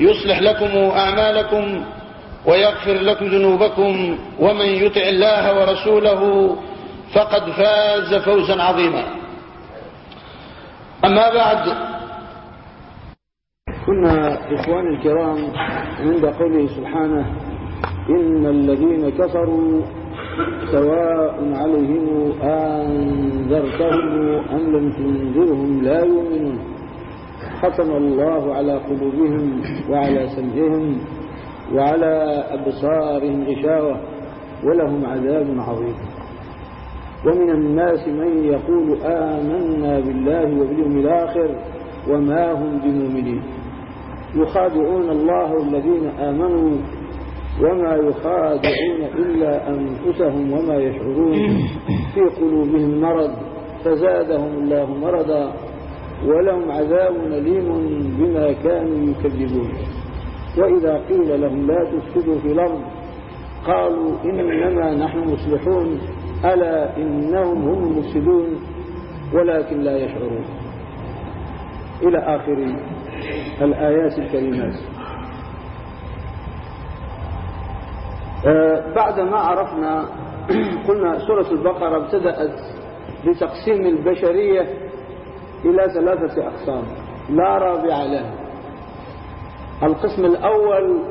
يصلح لكم أعمالكم ويغفر لكم ذنوبكم ومن يطع الله ورسوله فقد فاز فوزا عظيما. أما بعد كنا إخواني الكرام عند قوله سبحانه إن الذين كفروا سواء عليهم أنذرتهم أم لم تنذرهم لا يؤمنون. ختم الله على قلوبهم وعلى سمعهم وعلى أبصارهم غشاوة ولهم عذاب عظيم. ومن الناس من يقول آمنا بالله وباليوم الآخر وما هم بمؤمنين. يخادعون الله الذين آمنوا وما يخادعون إلا أنفسهم وما يشعرون. في قلوبهم مرض فزادهم الله مرضا ولهم عذاب أليم بما كانوا يكذبون. وإذا قيل لهم لا تفسدوا في الأرض قالوا إنما نحن مصلحون ألا إنهم هم المفسدون ولكن لا يشعرون. إلى آخر الآيات الكريمات. آه بعد ما عرفنا قلنا سورة البقرة ابتدأت بتقسيم البشرية إلى ثلاثة أقسام لا رابع له. القسم الأول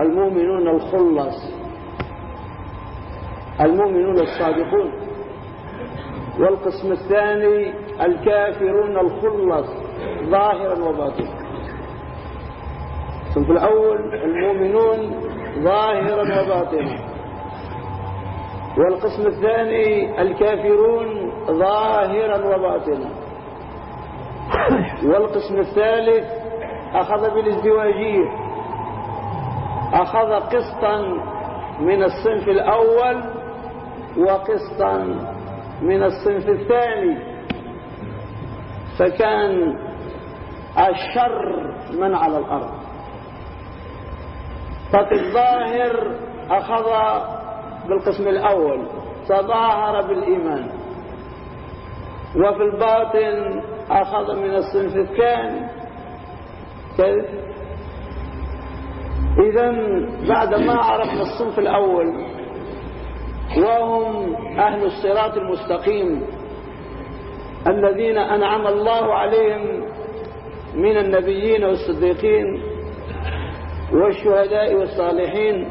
المؤمنون الخلص المؤمنون الصادقون. والقسم الثاني الكافرون الخلص ظاهرا وباطنا. الصنف الأول المؤمنون ظاهرا وباطنا. والقسم الثاني الكافرون ظاهرا وباطنا. والقسم الثالث أخذ بالازدواجية. أخذ قسطا من الصنف الأول وقسطا من الصنف الثاني. فكان الشر من على الأرض. ففي الظاهر أخذ بالقسم الأول تظاهر بالإيمان. وفي الباطن أخذ من الصنف الثاني. كيف إذا بعد ما عرفنا الصنف الأول وهم أهل الصراط المستقيم الذين أنعم الله عليهم من النبيين والصديقين والشهداء والصالحين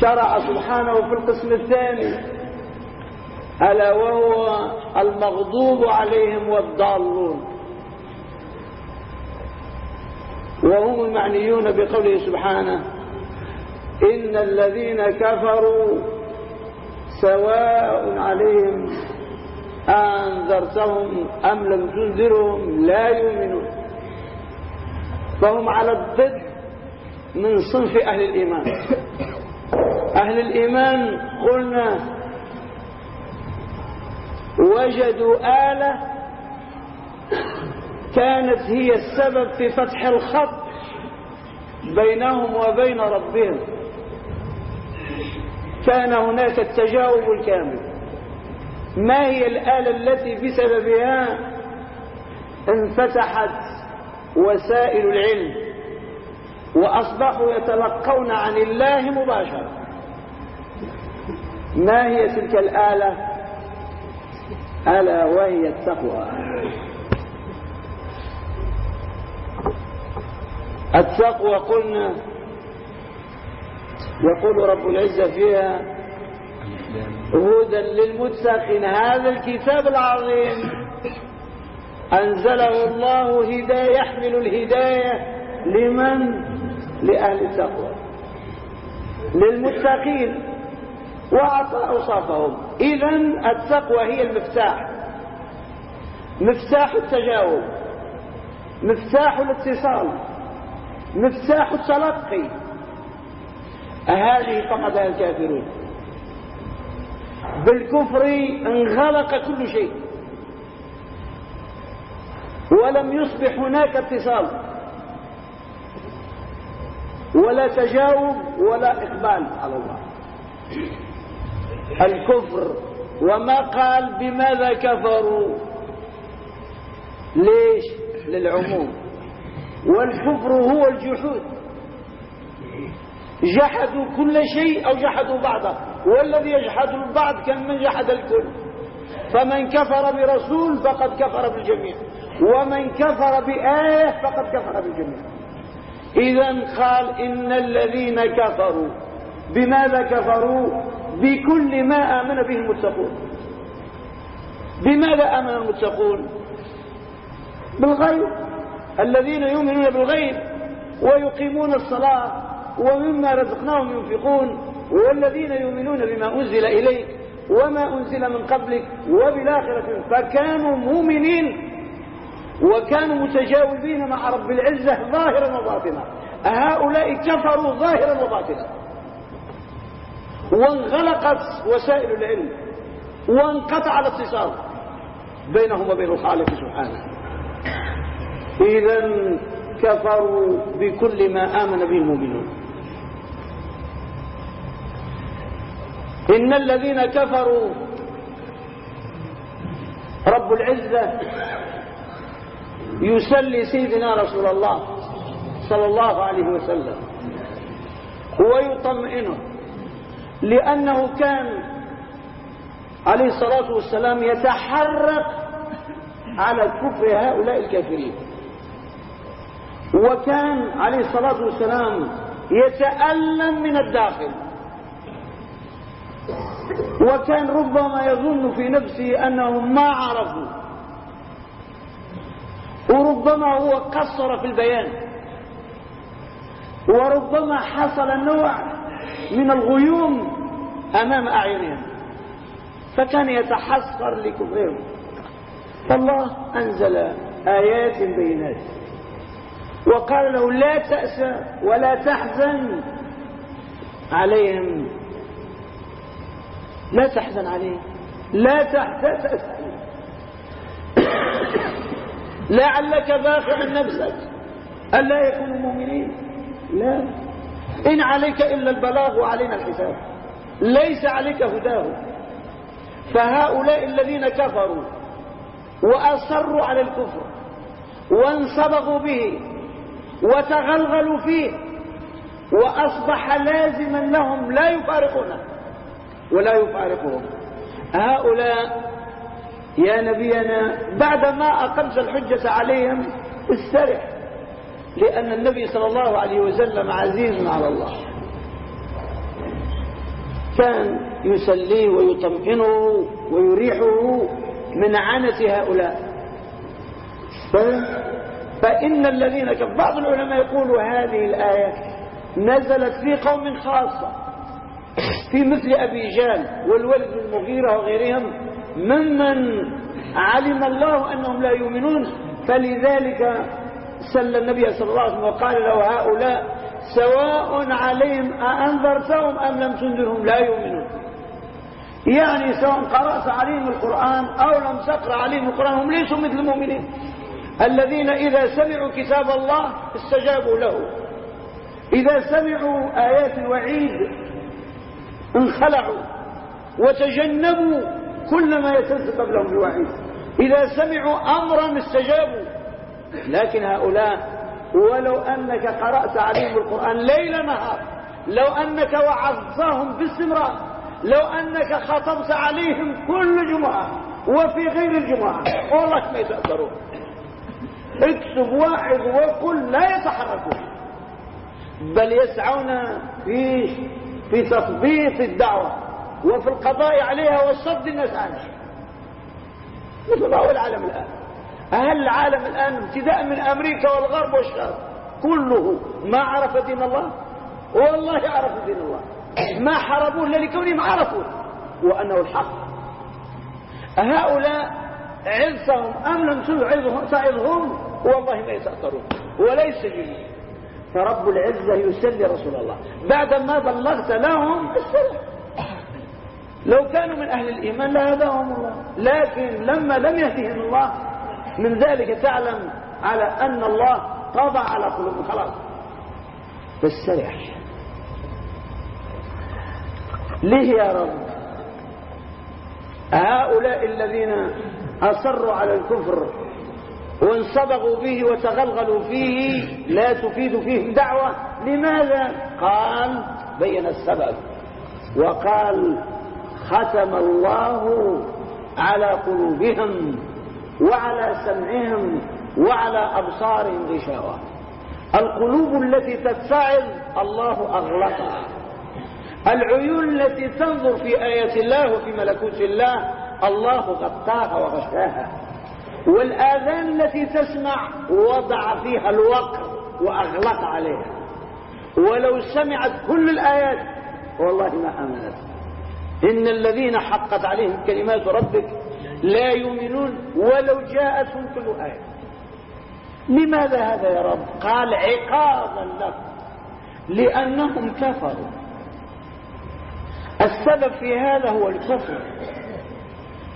شرع سبحانه في القسم الثاني. ألا وهو المغضوب عليهم والضالون. وهم المعنيون بقوله سبحانه إن الذين كفروا سواء عليهم أنذرتهم أم لم تنذرهم لا يؤمنون. فهم على الضد من صنف أهل الإيمان. أهل الإيمان قلنا وجدوا آلة كانت هي السبب في فتح الخط بينهم وبين ربهم. كان هناك التجاوب الكامل. ما هي الآلة التي بسببها انفتحت وسائل العلم وأصبحوا يتلقون عن الله مباشرة؟ ما هي تلك الآلة؟ ألا وهي التقوى. التقوى قلنا يقول رب العزة فيها هدى للمتقين. هذا الكتاب العظيم. أنزله الله هداية يحمل الهداية لمن؟ لأهل التقوى. للمتقين. وأعطى أوصافهم إذا التقوى هي المفتاح. مفتاح التجاوب. مفتاح الاتصال. مفتاح التلقي. هذه فقدها الكافرون. بالكفر انغلق كل شيء. ولم يصبح هناك اتصال. ولا تجاوب ولا إقبال على الله. الكفر. وما قال بماذا كفروا؟ ليش؟ للعموم. والكفر هو الجحود. جحدوا كل شيء أو جحدوا بعضه. والذي يجحد البعض كان من جحد الكل. فمن كفر برسول فقد كفر بالجميع. ومن كفر بآية فقد كفر بالجميع. إذا قال إن الذين كفروا. بماذا كفروا؟ بكل ما آمن به المتقون. بماذا آمن المتقون؟ بالغيب. الذين يؤمنون بالغيب ويقيمون الصلاة ومما رزقناهم ينفقون والذين يؤمنون بما أنزل إليك وما أنزل من قبلك وبالآخرة فكانوا مؤمنين وكانوا متجاوبين مع رب العزة ظاهرا وباطنا. هؤلاء كفروا ظاهرا وباطنا. وانغلقت وسائل العلم وانقطع الاتصال بينهم وبين الخالق سبحانه. إذا كفروا بكل ما آمن به المؤمنون. إن الذين كفروا رب العزة يسلي سيدنا رسول الله صلى الله عليه وسلم ويطمئنه. لأنه كان عليه الصلاة والسلام يتحرك على كفر هؤلاء الكافرين. وكان عليه الصلاة والسلام يتألم من الداخل. وكان ربما يظن في نفسه أنهم ما عرفوا وربما هو قصر في البيان. وربما حصل نوع من الغيوم أمام أعينهم فكان يتحسر لكفرهم فالله أنزل آيات بينات وقال له لا تأسى ولا تحزن عليهم. لا تحزن عليهم لا تأسى لعلك باخع نفسك ألا يكونوا مؤمنين؟ لا. إن عليك إلا البلاغ وعلينا الحساب. ليس عليك هداه. فهؤلاء الذين كفروا وأصروا على الكفر وانصبغوا به وتغلغلوا فيه وأصبح لازما لهم لا يفارقونه ولا يفارقهم. هؤلاء يا نبينا بعدما أقمت الحجة عليهم استرح. لأن النبي صلى الله عليه وسلم عزيز على الله. كان يسليه ويطمئنه ويريحه من عنة هؤلاء. فإن الذين كفروا بعض العلماء يقولوا هذه الآية نزلت في قوم خاصة. في مثل أبي جال والولد المغيرة وغيرهم ممن علم الله أنهم لا يؤمنون فلذلك سل النبي صلى الله عليه وسلم وقال له هؤلاء سواء عليهم أأنذرتهم أم لم تنذرهم لا يؤمنون. يعني سواء قرأت عليهم القرآن أو لم تقرأ عليهم القرآن هم ليسوا مثل المؤمنين. الذين إذا سمعوا كتاب الله استجابوا له. إذا سمعوا آيات الوعيد انخلعوا وتجنبوا كل ما يتسبب لهم بوعيد. إذا سمعوا أمرا استجابوا. لكن هؤلاء ولو أنك قرأت عليهم القرآن ليل نهار لو أنك وعظتهم باستمرار لو أنك خطبت عليهم كل جمعة وفي غير الجمعة والله ما يتأثرون. اكتب واحد وقل لا يتحركون. بل يسعون في في تثبيط الدعوة وفي القضاء عليها وصد الناس عنها مثل ما هو العالم الآن. هل العالم الآن ابتداء من أمريكا والغرب والشرق كله ما عرف دين الله؟ والله عرف دين الله. ما حاربوه إلا لكونهم عرفوا وأنه الحق. هؤلاء عزهم أم لم تعظهم والله ما يتأثرون. وليس لي فرب العزة يسلي رسول الله. بعدما بلغت لهم السلام. لو كانوا من أهل الإيمان لهداهم الله. لكن لما لم يهدهم الله من ذلك تعلم على أن الله طبع على قلوبهم. خلاص. فاستريح ليه يا رب؟ هؤلاء الذين أصروا على الكفر وانصبغوا به وتغلغلوا فيه لا تفيد فيهم دعوة. لماذا؟ قال بين السبب. وقال ختم الله على قلوبهم. وعلى سمعهم وعلى أبصارهم غشاوة. القلوب التي تتسعد الله أغلقها. العيون التي تنظر في آيات الله وفي ملكوت الله الله غطاها وغشاها. والآذان التي تسمع وضع فيها الوقر وأغلق عليها. ولو سمعت كل الآيات والله ما آمنت. إن الذين حقت عليهم كلمات ربك لا يؤمنون ولو جاءتهم كل آية. لماذا هذا يا رب؟ قال عقابا لهم لأنهم كفروا. السبب في هذا هو الكفر.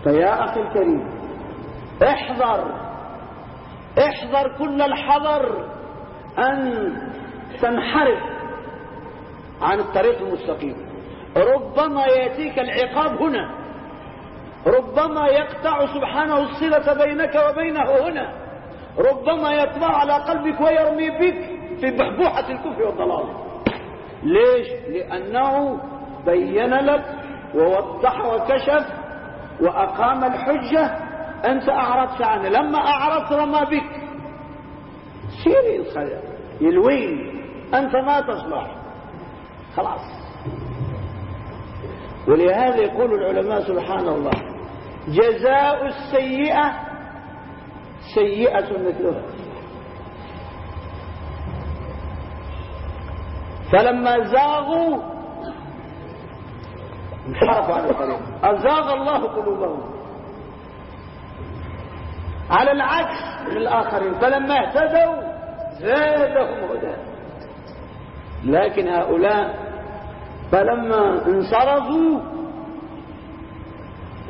فيا أخي الكريم احذر احذر كل الحذر أن تنحرف عن الطريق المستقيم. ربما يأتيك العقاب هنا. ربما يقطع سبحانه الصلة بينك وبينه هنا. ربما يطبع على قلبك ويرمي بك في بحبوحة الكفر والضلال. ليش؟ لأنه بين لك ووضح وكشف وأقام الحجة. أنت أعرضت عنه. لما أعرضت رمى بك. سيري الخير. يلوين أنت ما تصلح. خلاص. ولهذا يقول العلماء سبحان الله جزاء السيئة سيئة مثلها. فلما زاغوا انحرفوا عن الطريق أزاغ الله قلوبهم. على العكس للآخرين فلما اهتدوا زادهم هدى. لكن هؤلاء فلما انصرفوا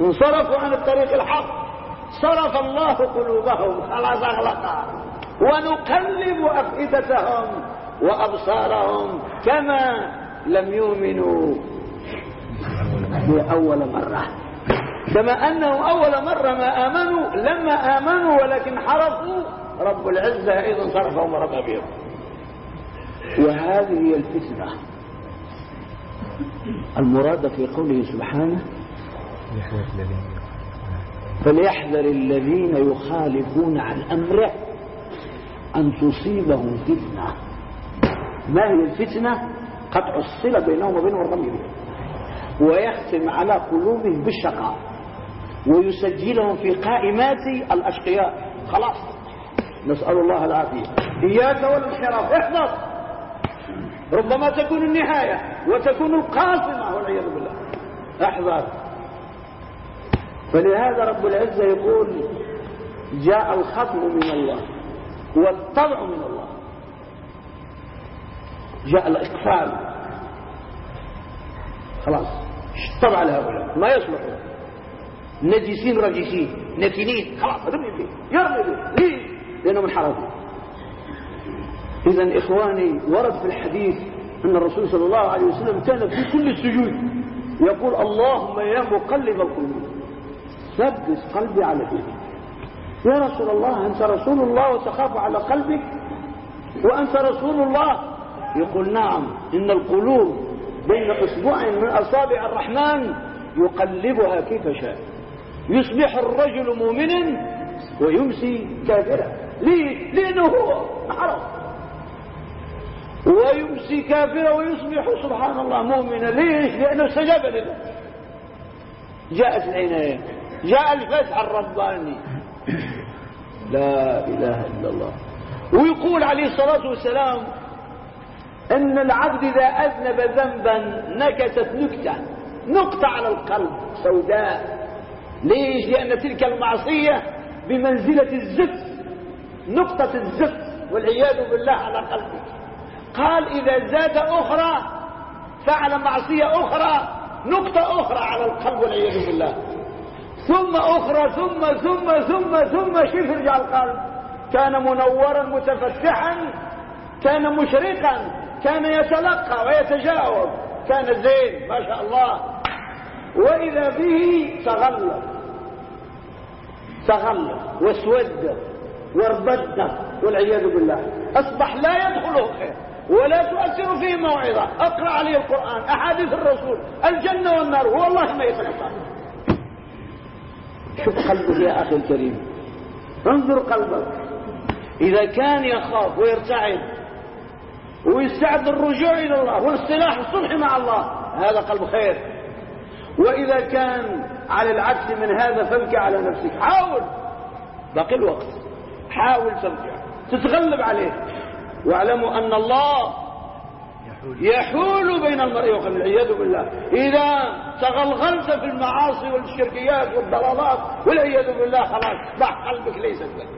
انصرفوا عن الطريق الحق. صرف الله قلوبهم خلاص اغلقها ونقلب أفئدتهم وأبصارهم كما لم يؤمنوا أول مرة. كما أنه أول مرة ما آمنوا لما آمنوا ولكن حرفوا رب العزة أيضا صرفهم ورمى بهم وهذه هي الفتنة. المراد في قوله سبحانه فليحذر الذين يخالفون عن أمره أن تصيبهم فتنة. ما هي الفتنة؟ قطع الصلة بينهم وبين الرمي ويختم على قلوبهم بالشقاء. ويسجلهم في قائمات الأشقياء. خلاص. نسأل الله العافية. إياك والانحراف احذر. ربما تكون النهاية وتكون القاسمة والعياذ بالله. احذر. فلهذا رب العزة يقول جاء الختم من الله والطبع من الله. جاء الإقفال خلاص اشطب على هؤلاء ما يصلحون. نجسين رجسين نتنين خلاص رمي به يرمي به ليه لأنهم انحرفوا. إذا إخواني ورد في الحديث أن الرسول صلى الله عليه وسلم كان في كل السجود يقول اللهم يا مقلب القلوب. ثبت قلبي على دينك. يا رسول الله أنت رسول الله وتخاف على قلبك؟ وأنت رسول الله؟ يقول نعم. إن القلوب بين أسبوع من أصابع الرحمن يقلبها كيف شاء. يصبح الرجل مؤمنا ويمسي كافرا. ليه؟ لأنه هو. حرم ويمسي كافرا ويصبح سبحان الله مؤمنا. ليش؟ لأنه استجاب لله. جاءت العناية. جاء الفتح الرباني. لا إله إلا الله. ويقول عليه الصلاة والسلام إن العبد إذا أذنب ذنبا نكست نكتة. نقطة على القلب سوداء. ليش؟ لأن تلك المعصية بمنزلة الزفت نقطة الزفت والعياذ بالله على قلبك. قال إذا زاد أخرى فعل معصية أخرى نقطة أخرى على القلب والعياذ بالله. ثم أخرى ثم ثم ثم ثم شوف يرجع القلب؟ كان منورا متفتحا كان مشرقا كان يتلقى ويتجاوب. كان زين ما شاء الله. وإذا به تغلق تغلق واسود واربد والعياذ بالله. أصبح لا يدخله خير ولا تؤثر فيه موعظة. أقرأ عليه القرآن أحاديث الرسول الجنة والنار. والله ما يتلقى. شوف قلبك يا أخي الكريم. انظر قلبك. إذا كان يخاف ويرتعد ويستعد الرجوع إلى الله والاصطلاح الصلح مع الله هذا قلب خير. وإذا كان على العكس من هذا فابكي على نفسك. حاول. باقي الوقت. حاول ترجع تتغلب عليه. واعلموا أن الله يحول. بين المرء وقلب العياذ بالله. إذا تغلغلت في المعاصي والشركيات والضلالات والعياذ بالله خلاص ضع قلبك ليس لك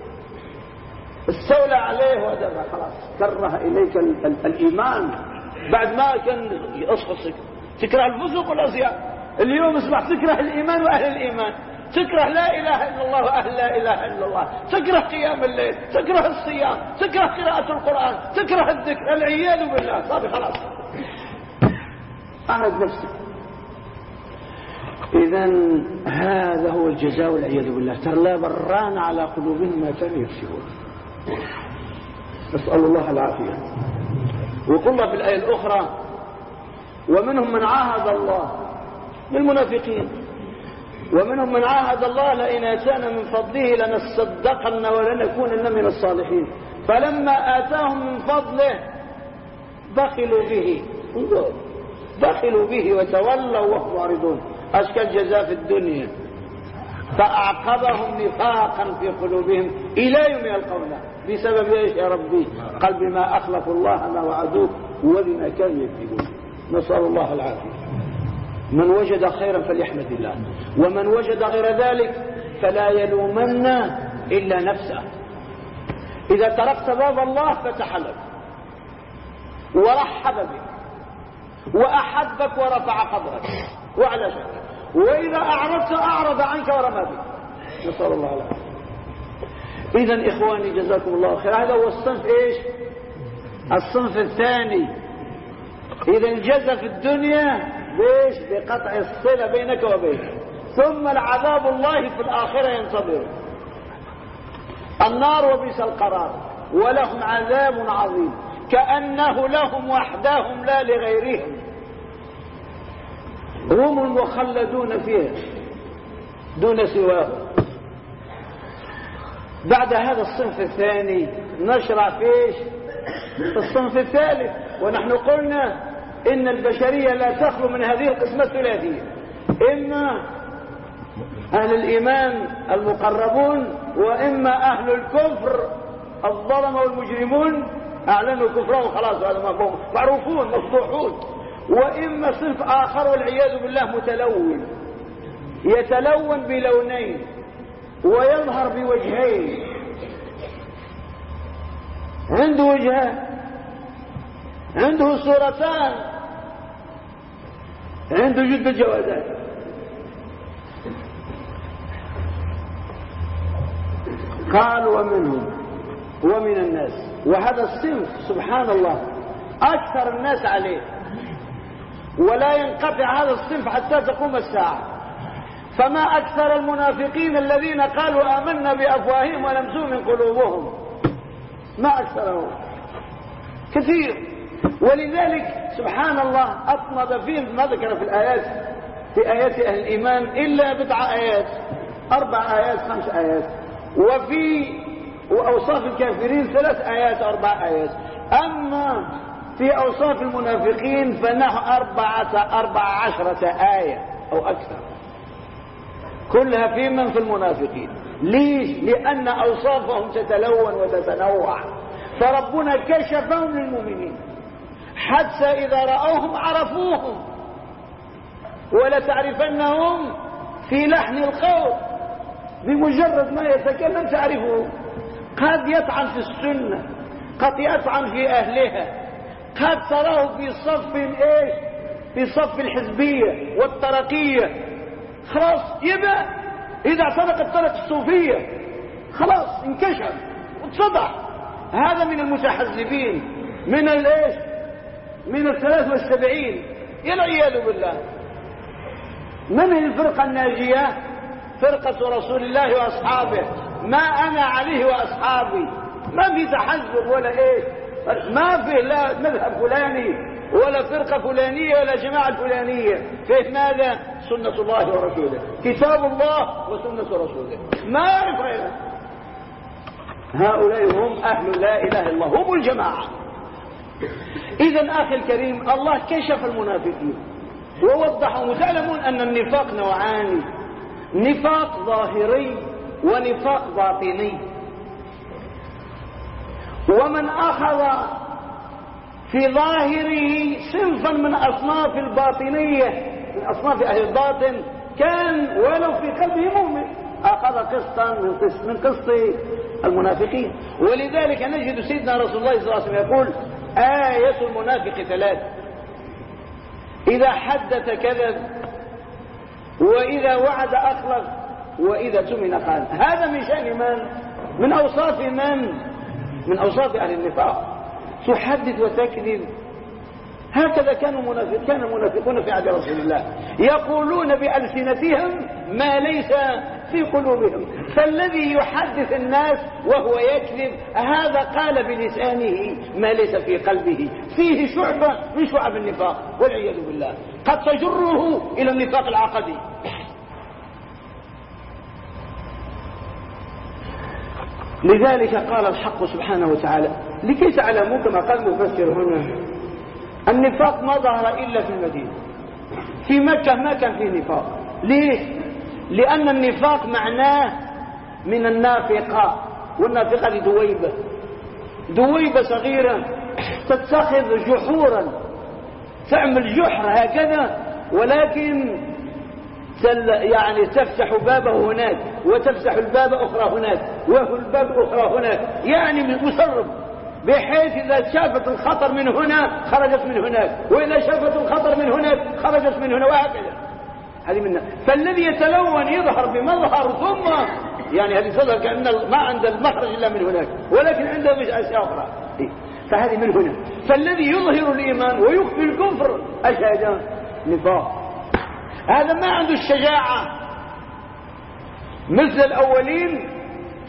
استولى عليه ودفع خلاص كره إليك ال ال الإيمان. بعد ما كان يصفصك تكره الفسق والأصياء اليوم اصبح تكره الإيمان وأهل الإيمان. تكره لا إله إلا الله وأهل لا إله إلا الله. تكره قيام الليل تكره الصيام تكره قراءة القرآن تكره الذكر العياذ بالله. صافي خلاص. أعرض نفسك إذا هذا هو الجزاء والعياذ بالله. ترى لا بران على قلوبهم ما كانوا يكسبون. نسأل الله العافية. وقلنا في الآية الأخرى ومنهم من عاهد الله من المنافقين. ومنهم من عاهد الله لئن آتانا من فضله لنصدقن ولنكونن من الصالحين. فلما آتاهم من فضله بخلوا به. بخلوا به وتولوا وهم معرضون أشكى الجزاء في الدنيا. فأعقبهم نفاقا في قلوبهم إلى يوم يلقونه. بسبب إيش يا ربي؟ قال بما أخلفوا الله ما وعدوه وبما كانوا يكذبون. نسأل الله العافية. من وجد خيرا فليحمد الله. ومن وجد غير ذلك فلا يلومن إلا نفسه. إذا تركت باب الله فتح لك ورحب بك وأحبك ورفع قدرك وعلى شك وإذا أعرضت أعرض عنك ورمى بك. نسأل الله العافية. إذا إخواني جزاكم الله خير هذا هو الصنف إيش؟ الصنف الثاني. إذا الجزاء في الدنيا ليش؟ بقطع الصلة بينك وبينه. ثم العذاب الله في الآخرة ينتظر. النار وبئس القرار. ولهم عذاب عظيم. كأنه لهم وحدهم لا لغيرهم. هم المخلدون فيها. دون سواهم. بعد هذا الصنف الثاني نشرع فيش في الصنف الثالث. ونحن قلنا إن البشرية لا تخلو من هذه القسمة الثلاثية. إما أهل الإيمان المقربون وإما أهل الكفر الظلم والمجرمون. أعلنوا كفرهم خلاص هذا معروفون مفضوحون وإما صنف آخر والعياذ بالله متلون. يتلون بلونين ويظهر بوجهين. عنده وجهان عنده صورتان. عنده جد الجوازات قال ومنهم ومن الناس. وهذا الصنف سبحان الله أكثر الناس عليه. ولا ينقطع هذا الصنف حتى تقوم الساعة. فما أكثر المنافقين الذين قالوا آمنا بأفواههم ولم تؤمن قلوبهم. ما أكثرهم. كثير. ولذلك سبحان الله أطلب فيه ما ذكر في الآيات في آيات أهل الإيمان إلا بضع آيات أربع آيات خمس آيات. وفي وأوصاف الكافرين ثلاث آيات أربع آيات. أما في أوصاف المنافقين فنحو أربعة أربع عشرة آية أو أكثر. كلها في من في المنافقين. ليش؟ لأن أوصافهم تتلون وتتنوع. فربنا كشفهم للمؤمنين. حتى إذا رأوهم عرفوهم ولتعرفنهم في لحن القول. بمجرد ما يتكلم تعرفه قد يطعن في السنة. قد يطعن في أهلها. قد تراه في صف إيش في صف الحزبية والترقية. خلاص يبقى إذا اعتنق الطرق الصوفية. خلاص انكشف. واتفضح. هذا من المتحزبين. من الإيش؟ من الثلاث والسبعين والعياذ بالله. من الفرقة الناجية؟ فرقة رسول الله وأصحابه. ما أنا عليه وأصحابي. ما في تحزب ولا إيه ما في لا مذهب فلاني ولا فرقة فلانية ولا جماعة فلانية. فيه ماذا؟ سنة الله ورسوله. كتاب الله وسنة رسوله. ما يعرف غيره. هؤلاء هم أهل لا إله إلا الله. هم الجماعة. إذا أخي الكريم الله كشف المنافقين؟ ووضحوا وتعلمون أن النفاق نوعان. نفاق ظاهري ونفاق باطني. ومن أخذ في ظاهره صنفا من أصناف الباطنية من أصناف أهل الباطن كان ولو في قلبه مؤمن أخذ قسطا من قسط, من قسط المنافقين. ولذلك نجد سيدنا رسول الله صلى الله عليه وسلم يقول آية المنافق ثلاث. إذا حدث كذب وإذا وعد أخلف وإذا تمن خان. هذا من شأن من؟ من أوصاف من؟ من أوصاف أهل النفاق. تحدث وتكذب. هكذا كانوا منافق كان المنافقون في عهد رسول الله. يقولون بألسنتهم ما ليس في قلوبهم. فالذي يحدث الناس وهو يكذب هذا قال بلسانه ما ليس في قلبه. فيه شعبة من شعب النفاق والعياذ بالله. قد تجره إلى النفاق العقدي. لذلك قال الحق سبحانه وتعالى لكي تعلموا كما قال المفسر هنا؟ النفاق ما ظهر إلا في المدينة. في مكة ما كان فيه نفاق. ليه لأن النفاق معناه من النافقة والنافقة دويبة دويبة صغيرة تتخذ جحورا. تعمل جحر هكذا ولكن يعني تفتح بابه هناك وتفتح الباب أخرى هناك وهو الباب أخرى هناك. يعني مسرب بحيث إذا شافت الخطر من هنا خرجت من هناك. وإذا شافت الخطر من هناك خرجت من هنا وهكذا. هذه منها فالذي يتلون يظهر بمظهر ثم يعني هذه تظهر كأن ما عند المخرج إلا من هناك ولكن عنده مش أشياء أخرى. إيه؟ فهذه من هنا. فالذي يظهر الإيمان ويخفي الكفر هذا نفاق. هذا ما عنده الشجاعة. مثل الأولين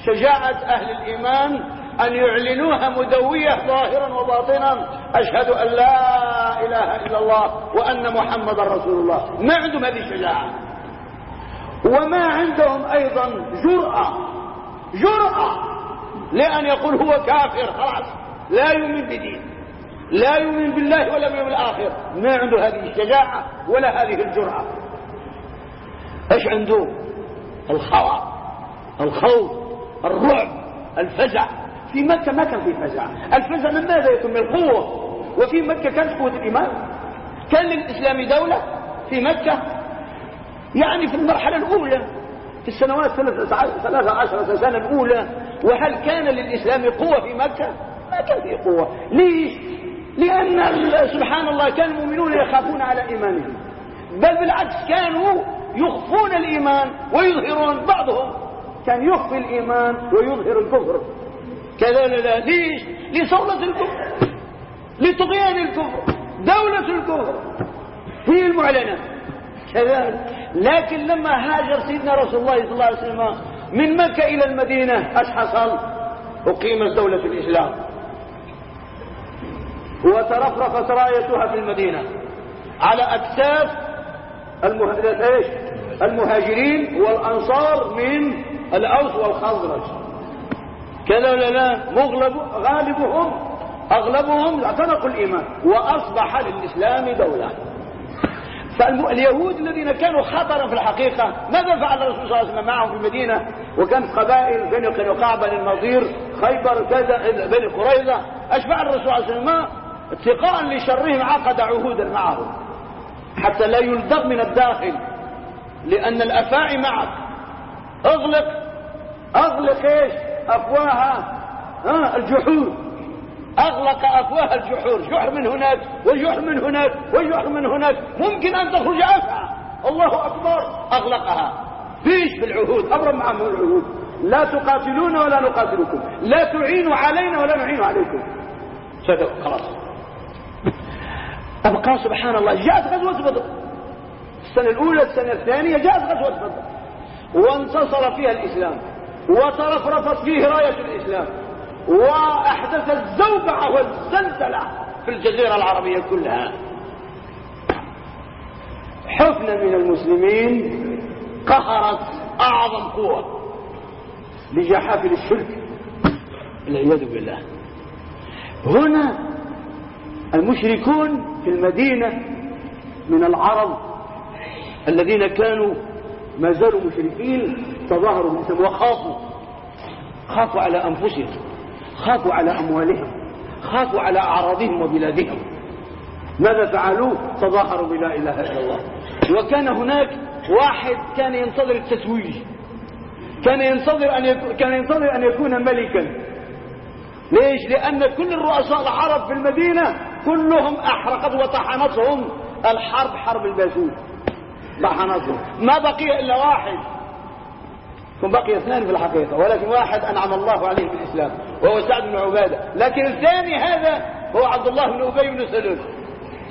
شجاعة أهل الإيمان أن يعلنوها مدوية ظاهرا وباطنا. أشهد أن لا إله إلا الله وأن محمد رسول الله. ما عندهم هذه الشجاعة؟ وما عندهم أيضا جرأة. جرأة لأن يقول هو كافر خلاص. لا يؤمن بدين. لا يؤمن بالله ولا باليوم الآخر. ما عنده هذه الشجاعة ولا هذه الجرأة. إيش عنده؟ الخوف الخوف الرعب الفزع. في مكة ما كان في فزع الفزع من ماذا يكون من القوة. وفي مكة كانت قوة الإيمان. كان للإسلام دولة في مكة. يعني في المرحلة الأولى في السنوات ثلاثة عشر سنة الأولى وهل كان للإسلام قوة في مكة؟ ما كان في قوة. ليش؟ لأن سبحان الله كان المؤمنون يخافون على إيمانهم. بل بالعكس كانوا يخفون الإيمان ويظهرون بعضهم. كان يخفي الإيمان ويظهر الكفر. كذا ليش لصولة الكفر لطغيان الكفر دولة الكفر هي المعلنة. كذلك لكن لما هاجر سيدنا رسول الله صلى الله عليه وسلم من مكة إلى المدينة إيش حصل؟ أقيمت دولة الإسلام. وترفرفت رايتها في المدينة. على أكتاف المهاجرين والأنصار من الأوس والخزرج. كلا لا لا مغلب غالبهم أغلبهم اعتنقوا الإيمان وأصبح للإسلام دولة. فاليهود الذين كانوا خطرا في الحقيقة ماذا فعل الرسول صلى الله عليه وسلم معهم في المدينة؟ وكانت قبائل بني قنقاع بني النضير خيبر كذا بني قريظة فعل الرسول صلى الله عليه وسلم اتقاء لشرهم عقد عهودا معهم حتى لا يلدغ من الداخل لأن الأفاعي معك. اغلق أغلق إيش؟ أفواها ها الجحور أغلق أفواه الجحور جحر من هناك وجحر من هناك وجحر من هناك. ممكن أن تخرج افعى الله أكبر. أغلقها. فيش في العهود. أبرم معهم العهود. لا تقاتلون ولا نقاتلكم. لا تعينوا علينا ولا نعين عليكم. خلاص. أبقى سبحان الله جاءت غزوة بدر. السنة الأولى السنة الثانية جاءت غزوة بدر. وانتصر فيها الإسلام. وترفرفت فيه راية الإسلام. وأحدث الزوبعة والزلزلة في الجزيرة العربية كلها. حفنة من المسلمين قهرت أعظم قوة لجحافل الشرك. والعياذ بالله. هنا المشركون في المدينة من العرب الذين كانوا ما زالوا مشركين تظاهروا بالإسلام وخافوا. خافوا على أنفسهم خافوا على أموالهم خافوا على أعراضهم وبلادهم. ماذا فعلوا؟ تظاهروا بلا إله إلا الله. وكان هناك واحد كان ينتظر التتويج كان ينتظر أن يكون, كان ينتظر أن يكون ملكا. ليش؟ لأن كل الرؤساء العرب في المدينة كلهم أحرقت وطحنتهم. الحرب حرب الباسوس طحنتهم ما بقي إلا واحد. ثم بقي اثنان في الحقيقة ولكن واحد أنعم الله عليه بالإسلام وهو سعد بن عبادة. لكن الثاني هذا هو عبد الله بن أبي بن سلول.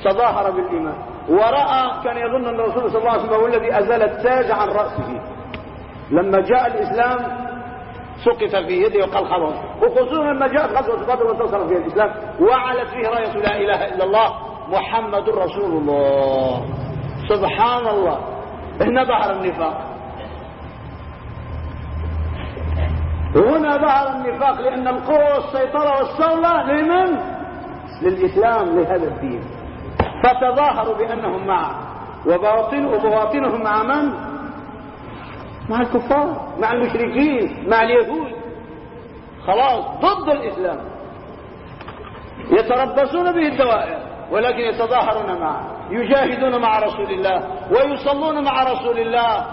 تظاهر بالإيمان ورأى كان يظن أن الرسول صلى الله عليه وسلم هو الذي أزال التاج عن رأسه. لما جاء الإسلام سقط في يده وقال خلاص وخصوصا لما جاءت غزوة بدر وانتصر فيها الإسلام وعلت فيه راية لا إله إلا الله محمد رسول الله. سبحان الله. هنا ظهر النفاق. هنا ظهر النفاق لأن القوة والسيطرة والصولة لمن؟ للإسلام لهذا الدين. فتظاهروا بأنهم معه وباطن وبواطنهم مع من؟ مع الكفار مع المشركين مع اليهود. خلاص ضد الإسلام. يتربصون به الدوائر ولكن يتظاهرون معه. يجاهدون مع رسول الله ويصلون مع رسول الله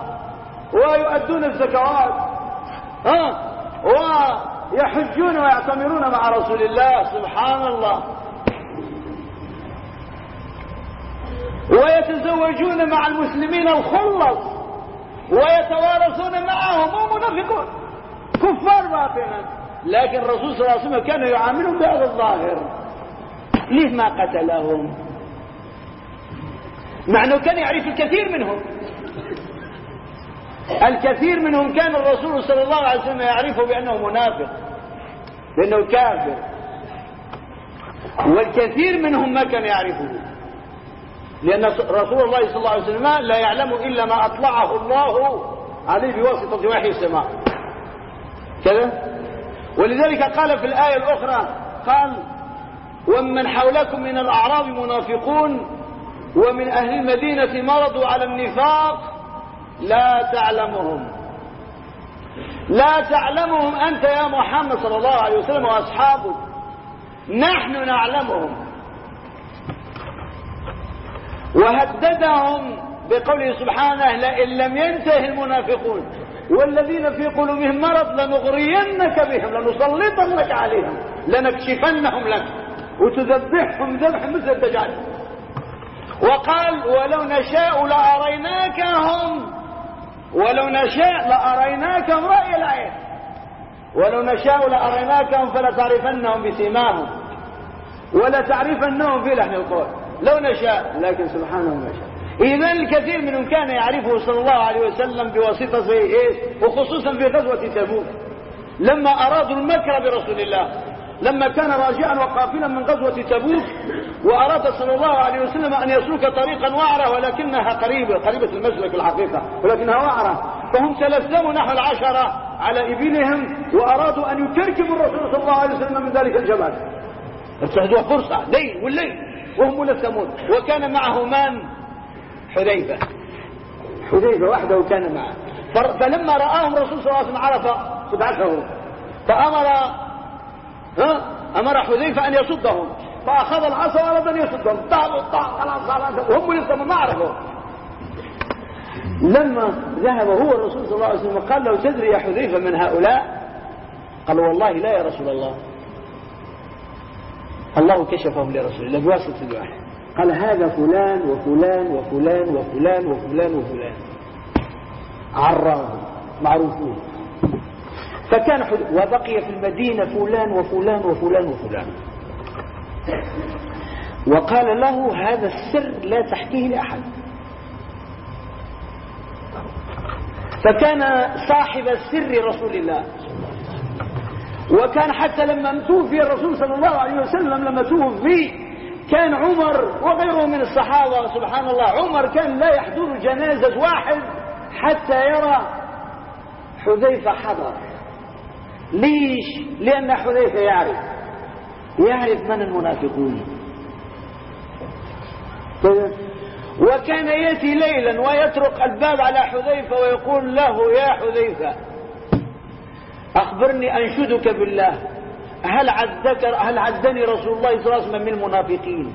ويؤدون الزكوات ها؟ ويحجون ويعتمرون مع رسول الله سبحان الله. ويتزوجون مع المسلمين الخلص ويتوارثون معهم هم منافقون. كفار باطنا. لكن الرسول صلى الله عليه وسلم كان يعاملهم بهذا الظاهر. ليه ما قتلهم؟ مع إنه كان يعرف الكثير منهم. الكثير منهم كان الرسول صلى الله عليه وسلم يعرفه بأنه منافق لأنه كافر. والكثير منهم ما كان يعرفه. لأن رسول الله صلى الله عليه وسلم لا يعلم إلا ما أطلعه الله عليه بواسطة وحي السماء. كذا؟ ولذلك قال في الآية الأخرى قال ومن حولكم من الأعراب منافقون ومن أهل المدينة مرضوا على النفاق لا تعلمهم. لا تعلمهم أنت يا محمد صلى الله عليه وسلم وأصحابك نحن نعلمهم. وهددهم بقوله سبحانه لئن لم ينتهي المنافقون. والذين في قلوبهم مرض لنغرينك بهم لنسلطنك عليهم لنكشفنهم لك وتذبحهم ذبح مثل الدجال وقال ولو نشاء لأريناكهم ولو نشاء لأريناكهم رأي العين. ولو نشاء لأريناكهم فلتعرفنهم بسيماهم ولا تعرفنهم في لحن القول. لو نشاء لكن سبحانه ما شاء. إذا الكثير منهم كان يعرفه صلى الله عليه وسلم بواسطة إيه وخصوصا في غزوة تبوك. لما أرادوا المكر برسول الله لما كان راجعا وقافلا من غزوة تبوك وأراد صلى الله عليه وسلم أن يسلك طريقا وعرة ولكنها قريبة قريبة المسلك الحقيقة ولكنها وعرة. فهم تلثموا نحو العشرة على إبلهم وأرادوا أن يكركبوا الرسول صلى الله عليه وسلم من ذلك الجبل اتخذوها فرصة ليل والليل وهم ملثمون وكان معه من؟ حذيفة. حذيفة وحده كان معه. فلما رآهم الرسول صلى الله عليه وسلم عرف خدعته فأمر ها؟ أمر حذيفة أن يصدهم. فأخذ العصا وأراد أن يصدهم. طعوا طع خلاص وهم لسه ما عرفوا لما ذهب هو الرسول صلى الله عليه وسلم قال له تدري يا حذيفة من هؤلاء؟ قال والله لا يا رسول الله. الله كشفهم لرسول الله. بواسطة الوحي قال هذا فلان وفلان وفلان وفلان وفلان وفلان عراه معروفون. فكان حد... وبقي في المدينة فلان وفلان وفلان وفلان. وقال له هذا السر لا تحكيه لأحد. فكان صاحب سر رسول الله. وكان حتى لما توفي الرسول صلى الله عليه وسلم لما توفي كان عمر وغيره من الصحابة سبحان الله عمر كان لا يحضر جنازة واحد حتى يرى حذيفة حضر. ليش؟ لأن حذيفة يعرف. يعرف من المنافقون. وكان يأتي ليلا ويترك الباب على حذيفة ويقول له يا حذيفة أخبرني أنشدك بالله. هل عدك هل عدني رسول الله صلى الله عليه وسلم من المنافقين؟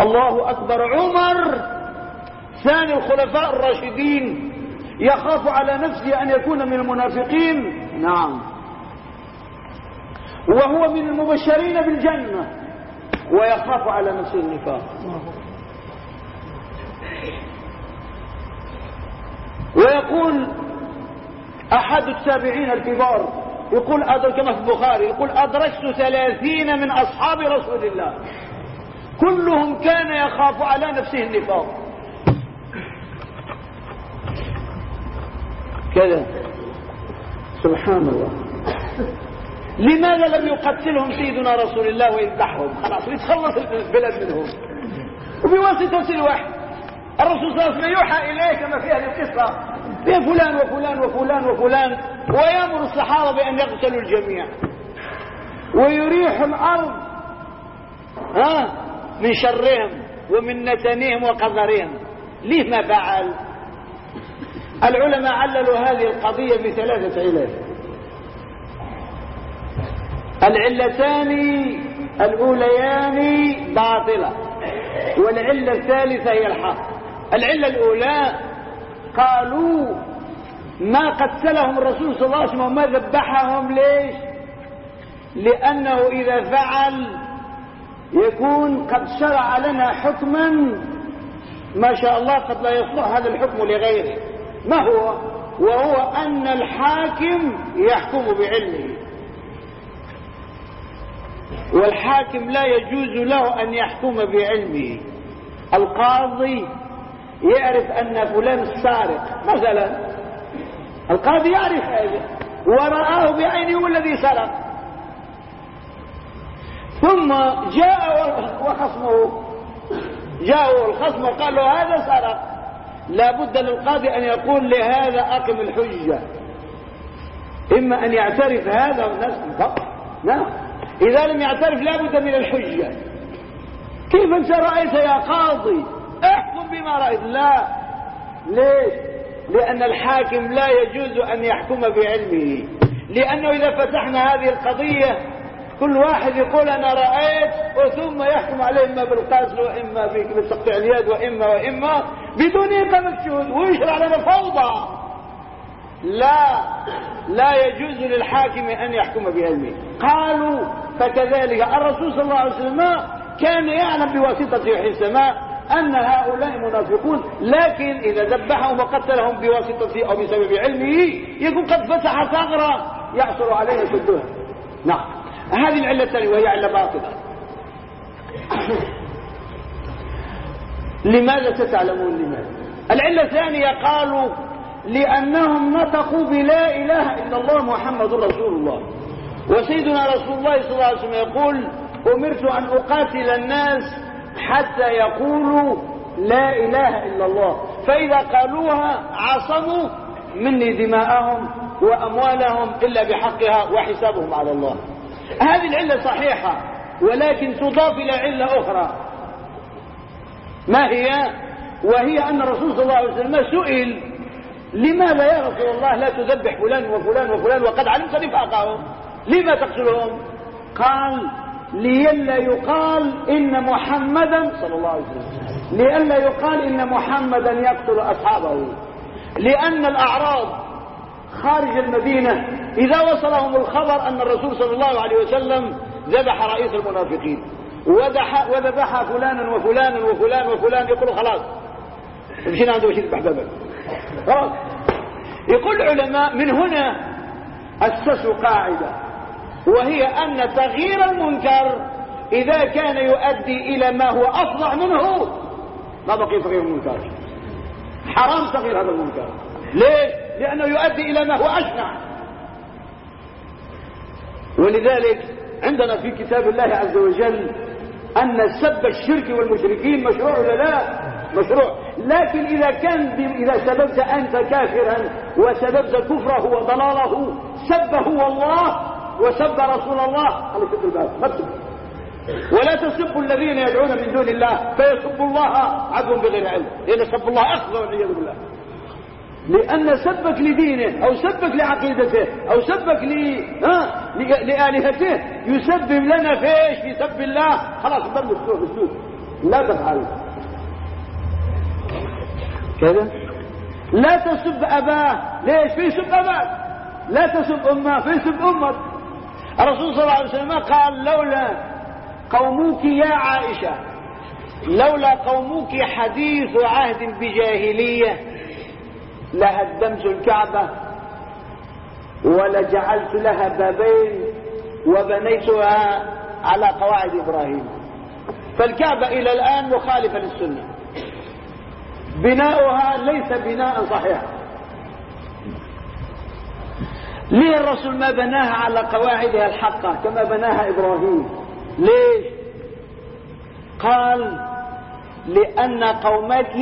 الله أكبر. عمر ثاني الخلفاء الراشدين يخاف على نفسه أن يكون من المنافقين. نعم. وهو من المبشرين بالجنة. ويخاف على نفسه النفاق. ويقول أحد التابعين الكبار يقول كما في البخاري يقول أدركت ثلاثين من أصحاب رسول الله. كلهم كان يخاف على نفسه النفاق. كذا. سبحان الله. لماذا لم يقتلهم سيدنا رسول الله ويذبحهم؟ خلاص يتخلص البلد منهم. وبواسطة الوحي الرسول صلى الله عليه وسلم يوحى إليه كما في هذه القصة. بفلان وفلان وفلان وفلان ويأمر الصحابة بأن يقتلوا الجميع. ويريح الأرض ها من شرهم ومن نتنهم وقذرهم. ليه ما فعل؟ العلماء عللوا هذه القضية بثلاثة علل. العلتان الأوليان باطلة والعلة الثالثة هي الحق. العلة الأولى قالوا ما قتلهم الرسول صلى الله عليه وسلم وما ذبحهم ليش؟ لأنه إذا فعل يكون قد شرع لنا حكما ما شاء الله قد لا يصلح هذا الحكم لغيره. ما هو؟ وهو أن الحاكم يحكم بعلمه. والحاكم لا يجوز له أن يحكم بعلمه. القاضي يعرف أن فلان سارق مثلا. القاضي يعرف هذا. ورآه بعينه الذي سرق. ثم جاء وخصمه. جاءوا الخصم وقال له هذا سرق. لابد للقاضي أن يقول لهذا أقم الحجة. إما أن يعترف هذا والناس فقط. نعم. إذا لم يعترف لابد من الحجة. كيف أنت رأيت يا قاضي؟ احكم بما رأيت. لا. ليش؟ لأن الحاكم لا يجوز أن يحكم بعلمه. لأنه إذا فتحنا هذه القضية كل واحد يقول أنا رأيت وثم يحكم عليه إما بالقتل وإما بتقطيع اليد وإما وإما بدون إقامة شهود. ويشرع لنا فوضى. لا لا يجوز للحاكم أن يحكم بعلمه. قالوا فكذلك الرسول صلى الله عليه وسلم كان يعلم بواسطة وحي السماء أن هؤلاء منافقون لكن إذا ذبحهم وقتلهم بواسطة أو بسبب علمه يكون قد فتح ثغرة يعثر عليه سدها نعم. هذه العلة الثانية وهي علة باطلة. لماذا تتعلمون لماذا؟ العلة الثانية قالوا لأنهم نطقوا بلا إله إلا الله محمد رسول الله. وسيدنا رسول الله صلى الله عليه وسلم يقول أمرت أن أقاتل الناس حتى يقولوا لا إله إلا الله. فإذا قالوها عصموا مني دماءهم وأموالهم إلا بحقها وحسابهم على الله. هذه العلة صحيحة ولكن تضاف إلى علة أخرى. ما هي؟ وهي أن الرسول صلى الله عليه وسلم سئل لماذا يا رسول الله لا تذبح فلان وفلان وفلان وقد علمت نفاقهم؟ لما تقتلهم؟ قال لئلا يقال إن محمدا صلى الله عليه وسلم. لئلا يقال إن محمدا يقتل أصحابه. لأن الأعراض خارج المدينة إذا وصلهم الخبر أن الرسول صلى الله عليه وسلم ذبح رئيس المنافقين. وذبح فلانا وفلانا وفلان وفلان يقولوا خلاص مشينا عنده شيء يذبح بابا. يقول العلماء من هنا أسسوا قاعدة وهي أن تغيير المنكر إذا كان يؤدي إلى ما هو أفظع منه. ما بقي تغيير المنكر. حرام تغيير هذا المنكر. ليش؟ لأنه يؤدي إلى ما هو أشنع. ولذلك عندنا في كتاب الله عز وجل أن سب الشرك والمشركين مشروع ولا لا؟ مشروع. لكن إذا كان إذا سببت أنت كافرا وسببت كفره وضلاله سبه الله وسب رسول الله. قالوا سب الباب. مكتب ولا تسبوا الذين يدعون من دون الله فيسبوا الله عدوا بغير علم. لأن سب الله أخذ والعياذ بالله. لأن سبك لدينه أو سبك لعقيدته أو سبك ل... لآلهته يسبب لنا فيش في سب الله. خلاص بل مسلوح لا تفعل. كذا؟ لا تسب أباه. ليش؟ في سب أباه لا تسب أمه في سب أمك. الرسول صلى الله عليه وسلم قال لولا قومك يا عائشة لولا قومك حديث عهد بجاهلية لهدمت الكعبة ولجعلت لها بابين وبنيتها على قواعد إبراهيم. فالكعبة إلى الآن مخالفة للسنة. بناؤها ليس بناء صحيحا ليه الرسول ما بناها على قواعدها الحقة كما بناها إبراهيم؟ ليش؟ قال لأن قومك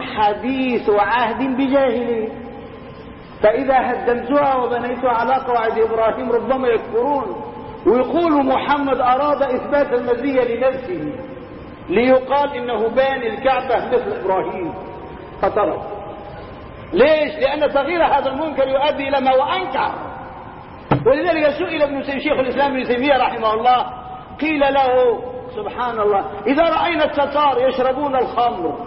حديث عهد بجاهلية فإذا هدمتها وبنيتها على قواعد إبراهيم ربما يكفرون. ويقول محمد أراد إثبات المزية لنفسه ليقال إنه باني الكعبة مثل إبراهيم. فترك ليش؟ لأن تغيير هذا المنكر يؤدي إلى ما هو أنكر. ولذلك سئل ابن شيخ الإسلام ابن تيمية رحمه الله قيل له سبحان الله إذا رأينا التتار يشربون الخمر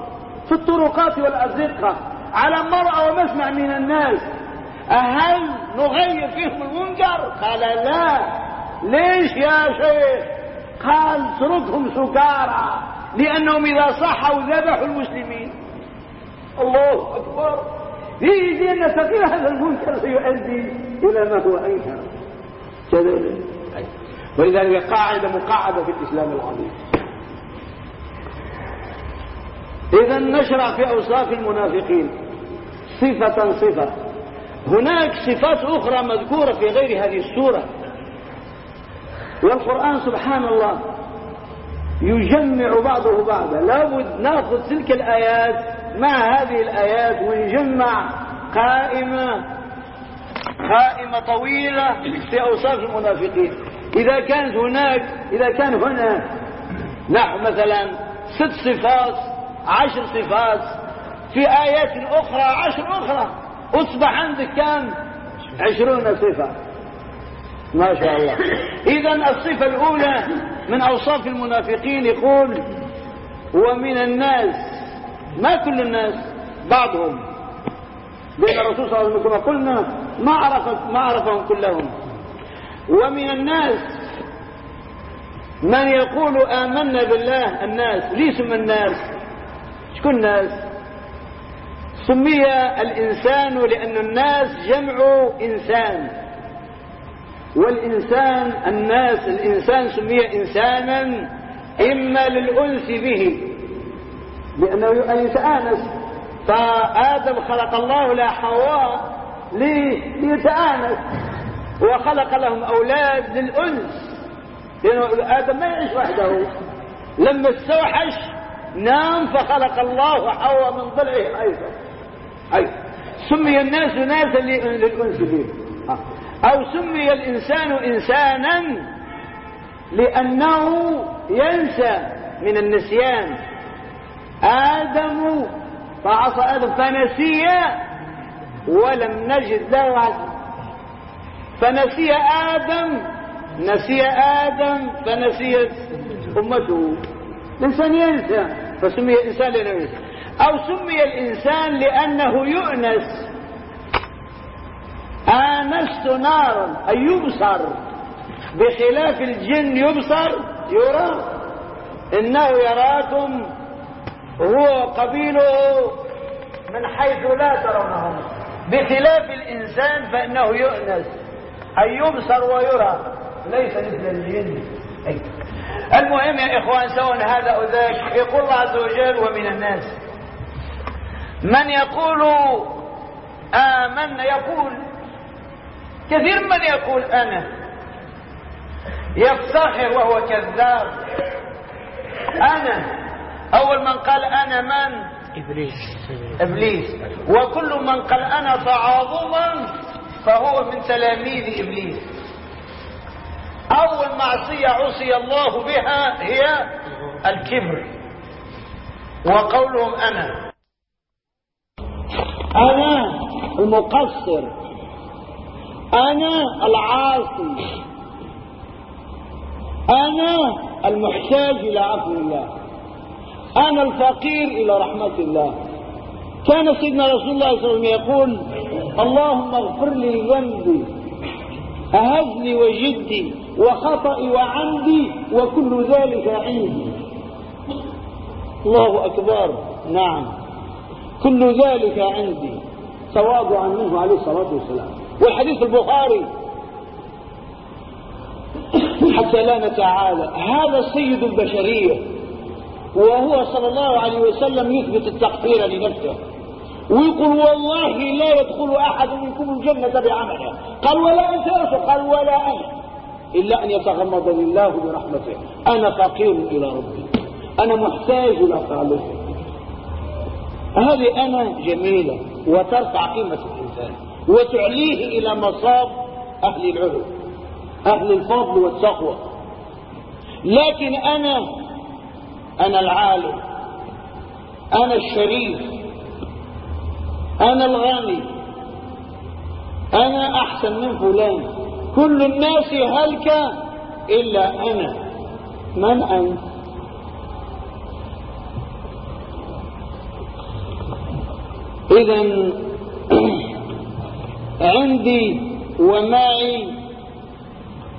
في الطرقات والأزقة على مرأى ومسمع من الناس هل نغير فيهم المنكر؟ قال لا. ليش يا شيخ؟ قال اتركهم سكارى لأنهم إذا صحوا ذبحوا المسلمين. الله أكبر. يجي أن تغيير هذا المنكر سيؤدي إلى ما هو أنكر. كذلك ولذلك قاعدة مقاعدة في الإسلام العظيم. إذا نشرع في أوصاف المنافقين صفة صفة. هناك صفات أخرى مذكورة في غير هذه السورة. والقرآن سبحان الله يجمع بعضه بعضا. لابد نأخذ تلك الآيات مع هذه الآيات ونجمع قائمة قائمة طويلة في أوصاف المنافقين. إذا كانت هناك إذا كان هنا نحو مثلا ست صفات عشر صفات في آيات أخرى عشر أخرى أصبح عندك كم؟ عشرون صفة. ما شاء الله. إذا الصفة الأولى من أوصاف المنافقين يقول ومن الناس ما كل الناس بعضهم. لأن الرسول صلى الله عليه وسلم كما قلنا ما عرف ما عرفهم كلهم. ومن الناس من يقول آمنا بالله الناس ليس من الناس. شكون الناس؟ سمي الإنسان لأن الناس جمع إنسان. والإنسان الناس الإنسان سمي إنسانا إما للأنس به. لأنه يتآنس. فآدم خلق الله لا حواء ليتآنس. وخلق لهم أولاد للأنس. لأنه آدم ما يعيش وحده. لما استوحش نام فخلق الله حواء من ضلعه أيضا. أي. سمي الناس ناسا للأنس به أو سمي الإنسان إنسانا لأنه ينسى من النسيان. آدم فعصى آدم فنسي ولم نجد له عزم. فنسي آدم نسي آدم فنسيت أمته. الإنسان ينسى فسمي الإنسان لأنه ينسى. أو سمي الإنسان لأنه يؤنس. آنست نارا أي يبصر. بخلاف الجن يبصر يرى. إنه يراكم. هو قبيله من حيث لا ترونهم. بخلاف الإنسان فإنه يؤنس. أي يبصر ويرى. ليس مثل الجن. المهم يا إخوان سواء هذا أو ذاك يقول الله عز وجل ومن الناس. من يقول آمن يقول. كثير من يقول أنا. يفتخر وهو كذاب. أنا. أول من قال أنا من؟ إبليس. إبليس. وكل من قال أنا تعاظما فهو من تلاميذ إبليس. أول معصية عصي الله بها هي الكبر. وقولهم أنا. أنا المقصر. أنا العاصي أنا المحتاج إلى عفو الله. أنا الفقير إلى رحمة الله. كان سيدنا رسول الله صلى الله عليه وسلم يقول اللهم اغفر لي ذنبي أهزني وجدي وخطئي وعمدي وكل ذلك عندي. الله أكبر. نعم. كل ذلك عندي. تواضعا منه عليه الصلاة والسلام. والحديث البخاري. حتى لا نتعالى. هذا سيد البشرية. وهو صلى الله عليه وسلم يثبت التقدير لنفسه. ويقول والله لا يدخل أحد منكم الجنة بعمله. قال ولا أنت قال ولا أنا. إلا أن يتغمضني الله برحمته. أنا فقير إلى ربي. أنا محتاج إلى خالقي هذه أنا جميلة وترفع قيمة الإنسان وتعليه إلى مصاب أهل العلو أهل الفضل والتقوى. لكن أنا أنا العالم أنا الشريف أنا الغني أنا أحسن من فلان. كل الناس هلك إلا أنا. من أنت؟ إذا عندي ومعي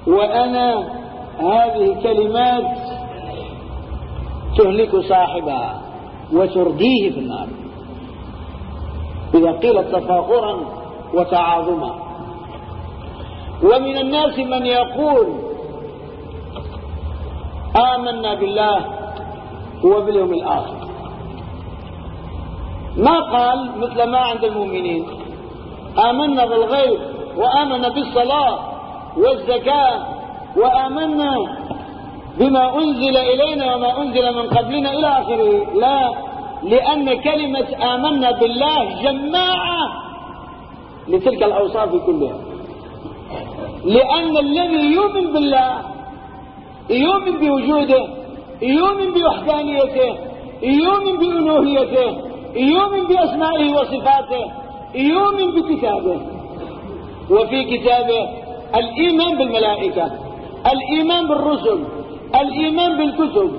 وأنا هذه كلمات تهلك صاحبها وترديه في النار. إذا قيلت تفاخرا وتعاظما. ومن الناس من يقول آمنا بالله وباليوم الآخر. ما قال مثل ما عند المؤمنين. آمنا بالغيب وآمنا بالصلاة والزكاة وآمنا بما أنزل إلينا وما أنزل من قبلنا إلى آخره. لا لأن كلمة آمنا بالله جماعة لتلك الأوصاف كلها. لأن الذي يؤمن بالله يؤمن بوجوده يؤمن بوحدانيته يؤمن بألوهيته يؤمن بأسمائه وصفاته يؤمن بكتابه. وفي كتابه الإيمان بالملائكة الإيمان بالرسل الإيمان بالكتب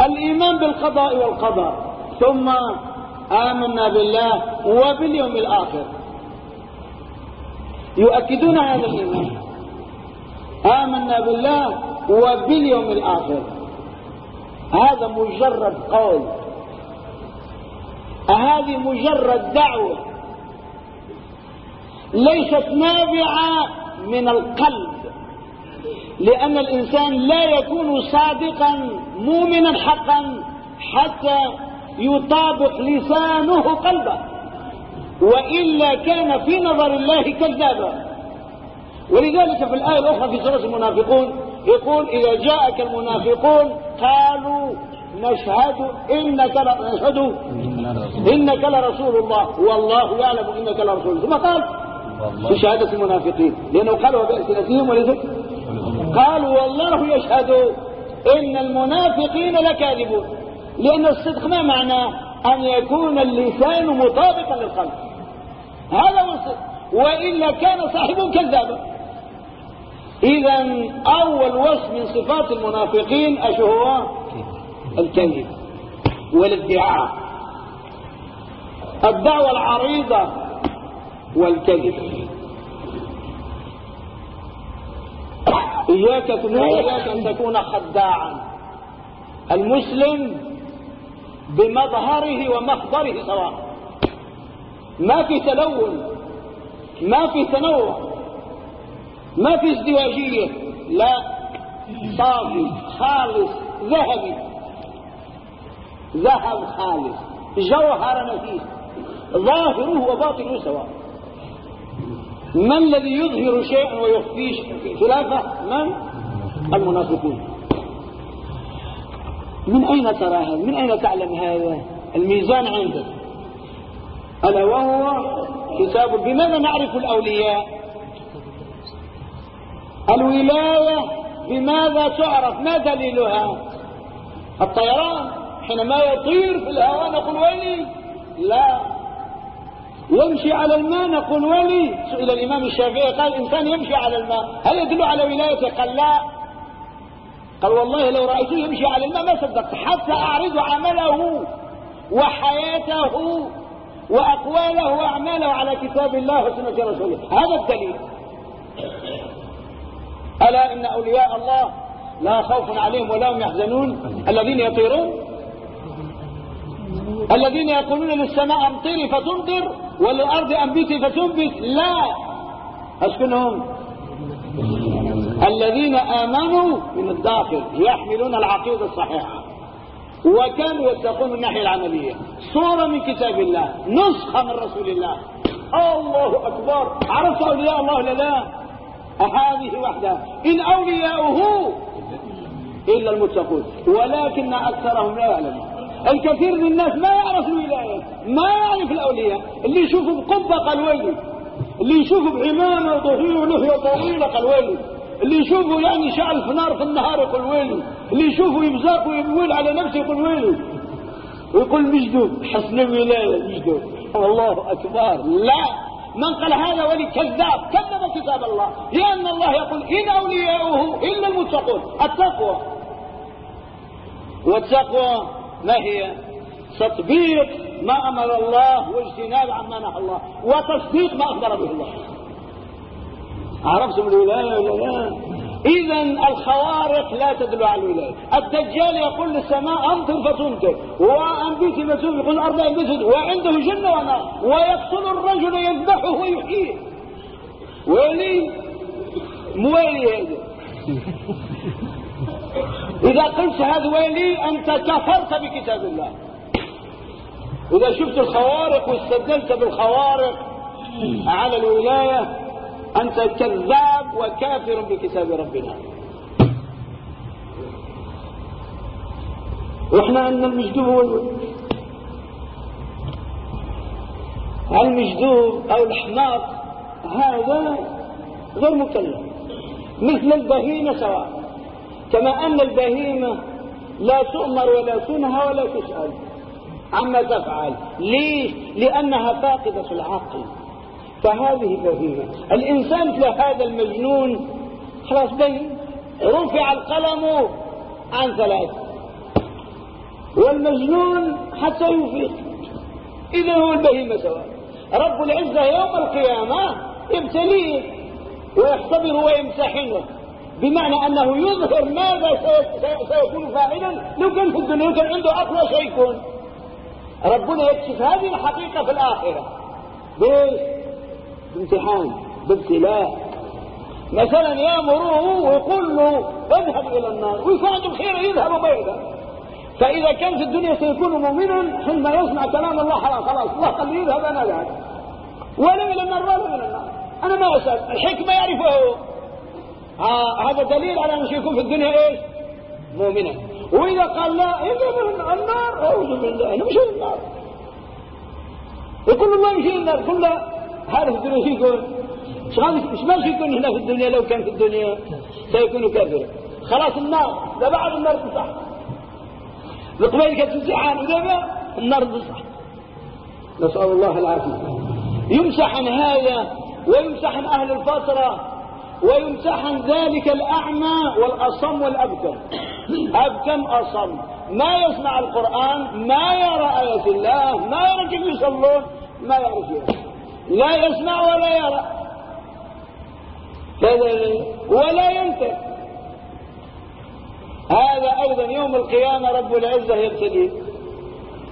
الإيمان بالقضاء والقدر. ثم آمنا بالله وباليوم الآخر. يؤكدون هذا الإيمان. آمنا بالله وباليوم الآخر. هذا مجرد قول. هذه مجرد دعوة. ليست نابعة من القلب. لأن الإنسان لا يكون صادقا مؤمنا حقا حتى يطابق لسانه قلبه. وإلا كان في نظر الله كذابا. ولذلك في الآية الأخرى في سورة المنافقون يقول إذا جاءك المنافقون قالوا نشهد إنك نشهد إنك لرسول الله. والله يعلم إنك لرسول ثم قال بشهادة المنافقين لأنه قالوا بألسنتهم وليس قالوا والله يشهد إن المنافقين لكاذبون. لأن الصدق ما معناه أن يكون اللسان مطابقا للقلب. هذا هو الصدق. وإلا كان صاحبه كذابا إذا أول وصف من صفات المنافقين أشو هو؟ الكذب والادعاء. الدعوة العريضة والكذب. إياك إياك أن تكون خداعا. المسلم بمظهره ومخبره سواء. ما في تلون ما في تنوع ما في ازدواجية. لا. صافي خالص ذهبي. ذهب خالص. جوهر نفيس ظاهره وباطنه سواء. من الذي يظهر شيئا ويخفيه خلافة؟ من؟ المنافقون. من أين ترى هذا؟ من أين تعلم هذا؟ الميزان عندك. ألا وهو كتاب بماذا نعرف الأولياء؟ الولاية بماذا تعرف؟ ما دليلها؟ الطيران. حينما يطير في الهواء نقول ولي لا. يمشي على الماء. نقول ولي سئل الإمام الشافعي قال إنسان يمشي على الماء. هل يدل على ولايته؟ قال لا. قال والله لو رأيته يمشي على الماء ما صدقت حتى أعرض عمله وحياته وأقواله وأعماله على كتاب الله وسنة رسوله. هذا الدليل. ألا إن أولياء الله لا خوف عليهم ولا هم يحزنون؟ الذين يطيرون؟ الذين يقولون للسماء امطري فتمطر. وللأرض أنبتي فتنبت؟ لا. أسكنهم الذين آمنوا من الداخل يحملون العقيدة الصحيحة. وكانوا يتقون من الناحية العملية. صورة من كتاب الله نسخة من رسول الله. الله أكبر. عرفت أولياء الله لا؟ هذه وحده. إن أولياؤه إلا المتقون. ولكن أكثرهم لا يعلمون. الكثير من الناس ما يعرف الولاية ما يعرف الأولياء. اللي يشوفوا بقبة قال ويلي اللي يشوفوا بعمامة وظهير ولحية طويلة قال ويلي اللي يشوفوا يعني شعل في نار في النهار يقول ويلي اللي يشوفوا يبزاق ويبول على نفسه يقول ويلي ويقول مجدوب حسن الولاية مجدوب الله أكبر. لا. من قال هذا ولي كذاب كذب كتاب الله. لأن الله يقول إن أولياؤه إلا المتقون. التقوى. والتقوى. ما هي؟ تطبيق ما أمر الله واجتناب عما نهى الله وتصديق ما أخبر به الله. عرفتم الولاية ولا لا؟ إذا الخوارق لا تدل على الولاية. الدجال يقول للسماء أمطر فتمطر وأنبت فتمطر يقول الأرض أنبت وعنده جنة ونار ويقتل الرجل يذبحه ويحييه. ولي موالي هذا إذا قلت هذا ولي أنت كفرت بكتاب الله. إذا شفت الخوارق واستدلت بالخوارق على الولاية أنت كذاب وكافر بكتاب ربنا. وإحنا أن المجدوب هو المجدوب أو الحماق هذا غير مكلف. مثل البهيمة سواء. كما أن البهيمة لا تؤمر ولا تنهى ولا تسأل. عما تفعل ليش؟ لأنها فاقدة العقل. فهذه بهيمة. الإنسان مثل هذا المجنون خلاص بين رفع القلم عن ثلاث والمجنون حتى يفيق. إذا هو البهيمة سواء. رب العزة يوم القيامة يبتليه ويختبره ويمتحنه. بمعنى أنه يظهر ماذا سيكون فاعلا. لو كان في الدنيا كان عنده أقوى شيء يكون. ربنا يكشف هذه الحقيقة في الآخرة. بإيش؟ بامتحان بابتلاء. مثلا يأمره ويقول له اذهب إلى النار. ويكون عنده خير يذهب وما فإذا كان في الدنيا سيكون مؤمنا حينما يسمع كلام الله خلاص خلاص الله قال لي يذهب أنا ذهب ولا إلى النار ولا إلى النار. أنا ما أسأل الحكمة يعرفه. هو هذا دليل على انه سيكون في الدنيا إيش؟ مؤمنا وإذا قال لا اذهب النار أعوذ بالله أنا مش النار. يقول الله مشي النار؟ لا هذا في الدنيا يكون إيش ماشي يكون هنا في الدنيا لو كان في الدنيا سيكون كافرا خلاص النار ده بعد النار تصح القبيل كانت امتحان ودابا النار تصح نسأل الله العافية. يمسح عن هذا ويمسح عن أهل الفترة ويمسح عن ذلك الأعمى والأصم والأبكم. أبكم أصم. ما يسمع القرآن ما يرى آية الله ما يرى كيف يصلون ما يعرف لا يسمع ولا يرى. كذا ولا ينتهي هذا أيضا يوم القيامة رب العزة يبتليه.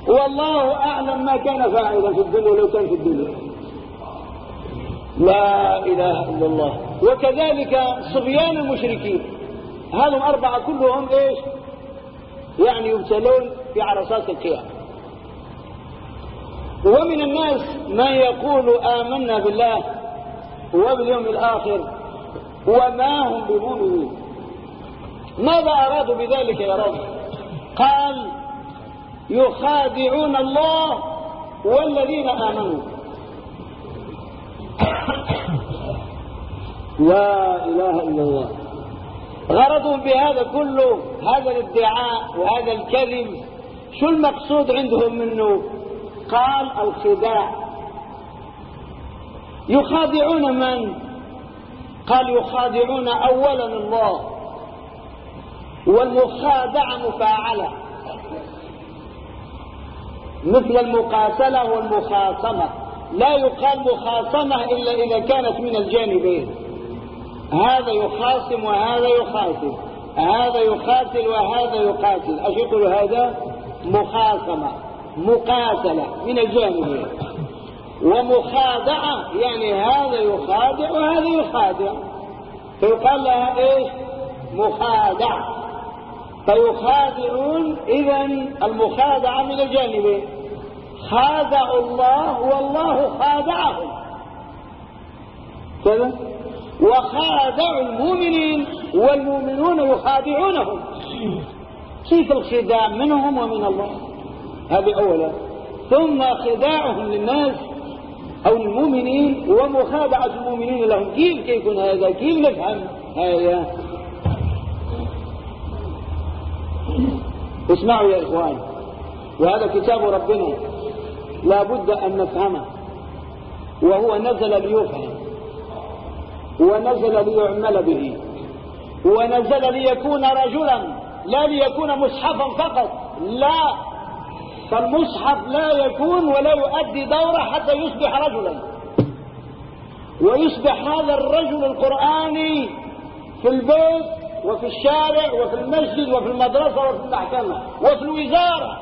والله أعلم ما كان فاعلا في الدنيا لو كان في الدنيا. لا إله إلا الله. وكذلك صبيان المشركين. هذم أربعة كلهم إيش؟ يعني يبتلون في عرصات القيامة. ومن الناس من يقول آمنا بالله وباليوم الآخر وما هم بمؤمنين. ماذا أرادوا بذلك يا رب؟ قال يخادعون الله والذين آمنوا. لا إله إلا الله. غرضهم بهذا كله هذا الادعاء وهذا الكذب. شو المقصود عندهم منه؟ قال الخداع. يخادعون من؟ قال يخادعون اولا الله. والمخادعه مفاعلة. مثل المقاتلة والمخاصمة. لا يقال مخاصمة إلا إذا كانت من الجانبين. هذا يخاصم وهذا يخاصم. هذا يقاتل وهذا يقاتل. يقول هذا مخاصمة مقاتلة من الجانبين. ومخادعه يعني هذا يخادع وهذا يخادع فيقال لها إيش؟ مخادع فيخادعون اذا المخادعه من الجانبين. خادعوا الله والله خادعهم كذا. وخادعوا المؤمنين والمؤمنون يخادعونهم. كيف الخداع؟ منهم ومن الله. هذه أولا. ثم خداعهم للناس أو المؤمنين ومخادعة المؤمنين لهم. كيف كيف هذا؟ كيف نفهم هذا؟ اسمعوا يا إخوان. وهذا كتاب ربنا. لا بد أن نفهمه وهو نزل ليفهم ونزل ليعمل به ونزل ليكون رجلا لا ليكون مصحفا فقط لا فالمصحف لا يكون ولا يؤدي دوره حتى يصبح رجلا. ويصبح هذا الرجل القرآني في البيت وفي الشارع وفي المسجد وفي المدرسة وفي المحكمة وفي الوزارة.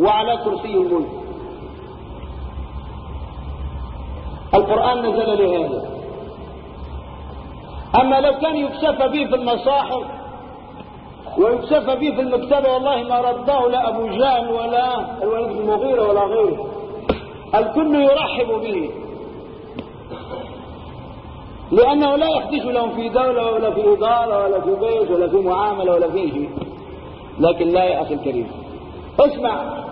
وعلى كرسي الملك القرآن نزل لهذا. أما لو كان يكسف به في المصاحف ويكسف به في المكتبة والله ما رده لا أبو جهل ولا الوليد المغيرة ولا غيره. الكل يرحب به. لأنه لا يحدث لهم في دولة ولا في إدارة ولا في بيت ولا في معاملة ولا في شيء لكن لا يا أخي الكريم. اسمع.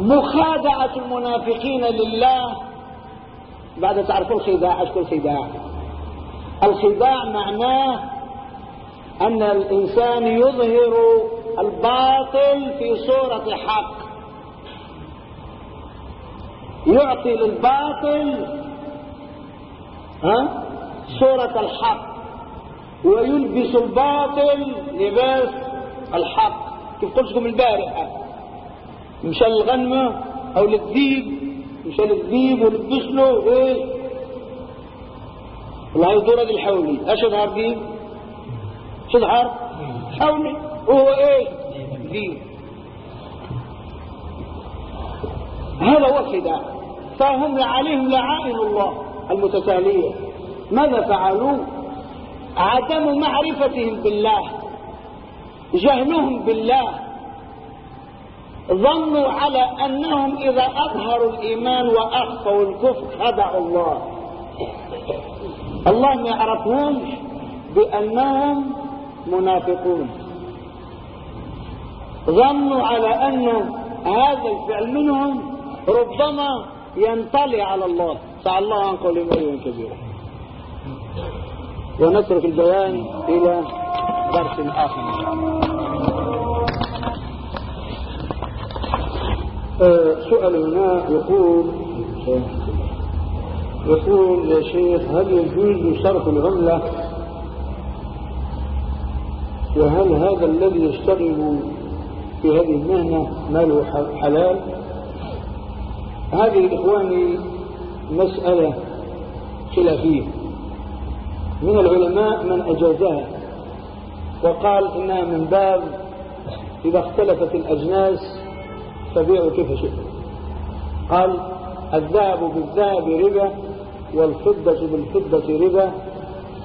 مخادعة المنافقين لله. بعد تعرفوا الخداع إيش الخداع الخداع معناه أن الإنسان يظهر الباطل في صورة حق. يعطي للباطل ها صورة الحق. ويلبس الباطل لباس الحق. كيف قلت لكم البارحة؟ مشان الغنمة أو للذيب مشان الذيب ولبس له إيه الله يدور هذه الحولي أيش ظهر ذيب؟ شو ظهر حولي. وهو إيه ذيب. هذا الخداع. فهم عليهم لعائن الله المتتالية. ماذا فعلوا؟ عدم معرفتهم بالله. جهلهم بالله. ظنوا على أنهم إذا أظهروا الإيمان وأخفوا الكفر خدعوا الله. الله ما يعرفهمش بأنهم منافقون. ظنوا على أن هذا الفعل منهم ربما ينطلي على الله. تعالى الله عن قول مريم كبيرة ونترك البيان إلى درس آخر. سؤال هنا يقول يقول يا شيخ هل يجوز صرف العملة وهل هذا الذي يشتغل في هذه المهنة ماله حلال؟ هذه إخواني مسألة خلافية. من العلماء من أجازها وقال إنها من باب إذا اختلفت الأجناس فبيعوا كيف شئتم قال الذهب بالذهب ربا والفضة بالفضة ربا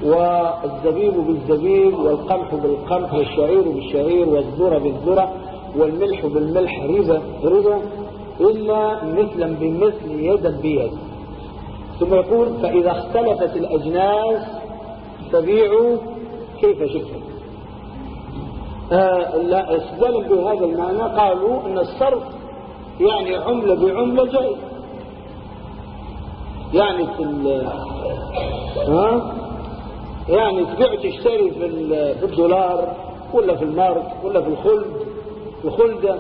والزبيب بالزبيب والقمح بالقمح والشعير بالشعير والذرة بالذرة والملح بالملح ربا ربا إلا مثلا بمثل يدا بيد. ثم يقول فإذا اختلفت الأجناس فبيعوا كيف شئتم. آه لا بهذا المعنى قالوا إن الصرف يعني عملة بعملة جائز يعني في ها؟ يعني تبيع تشتري في الدولار ولا في المارك ولا في الخلد الخلدة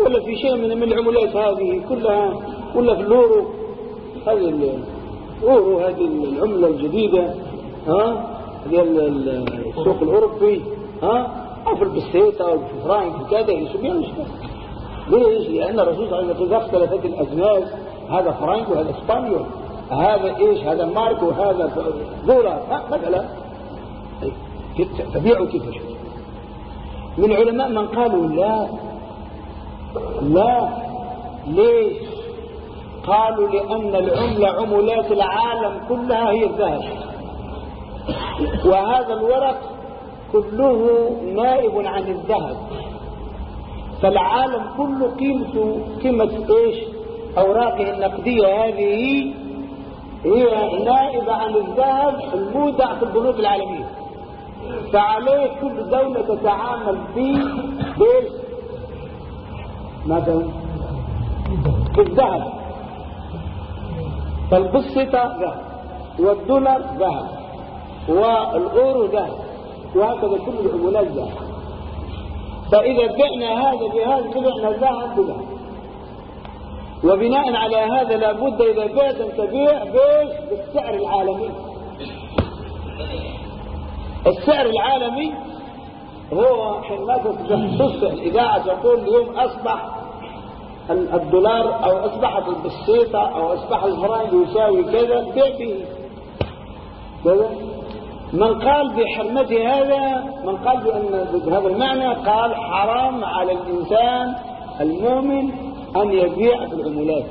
ولا في شيء من العملات هذه كلها ولا في الأورو. هذه الأورو هذه العملة الجديدة ها؟ ديال السوق الأوروبي ها؟ أو في البسيطة أو في الفرنك وكذا يسميها مش ليش؟ لأن الرسول صلى الله عليه وسلم اختلفت الأجناس هذا فرنك وهذا إسبانيول هذا إيش هذا مارك وهذا دولار مثلا تبيعوا كيف شئت من العلماء من قالوا لا لا ليش؟ قالوا لأن العملة عملات العالم كلها هي الذهب. وهذا الورق كله نائب عن الذهب. فالعالم كله قيمته قيمة إيش؟ أوراقه النقدية هذه هي نائبة عن الذهب المودع في البنوك العالمية. فعليه كل دولة تتعامل فيه بإيش؟ ماذا بالذهب. فالبسطة ذهب والدولار ذهب والأورو ذهب وهكذا كل العملات ذهب. فإذا بعنا هذا بهذا بعنا الذهب بذهب وبناء على هذا لابد إذا بعت أن تبيع بيش بالسعر العالمي. السعر العالمي هو حينما تصبح الإذاعة تقول اليوم أصبح الدولار أو أصبحت البسيطة أو أصبح الفرنك يساوي كذا بيع به كذا من قال بحرمة هذا من قال بأن بهذا المعنى قال حرام على الإنسان المؤمن أن يبيع في العملات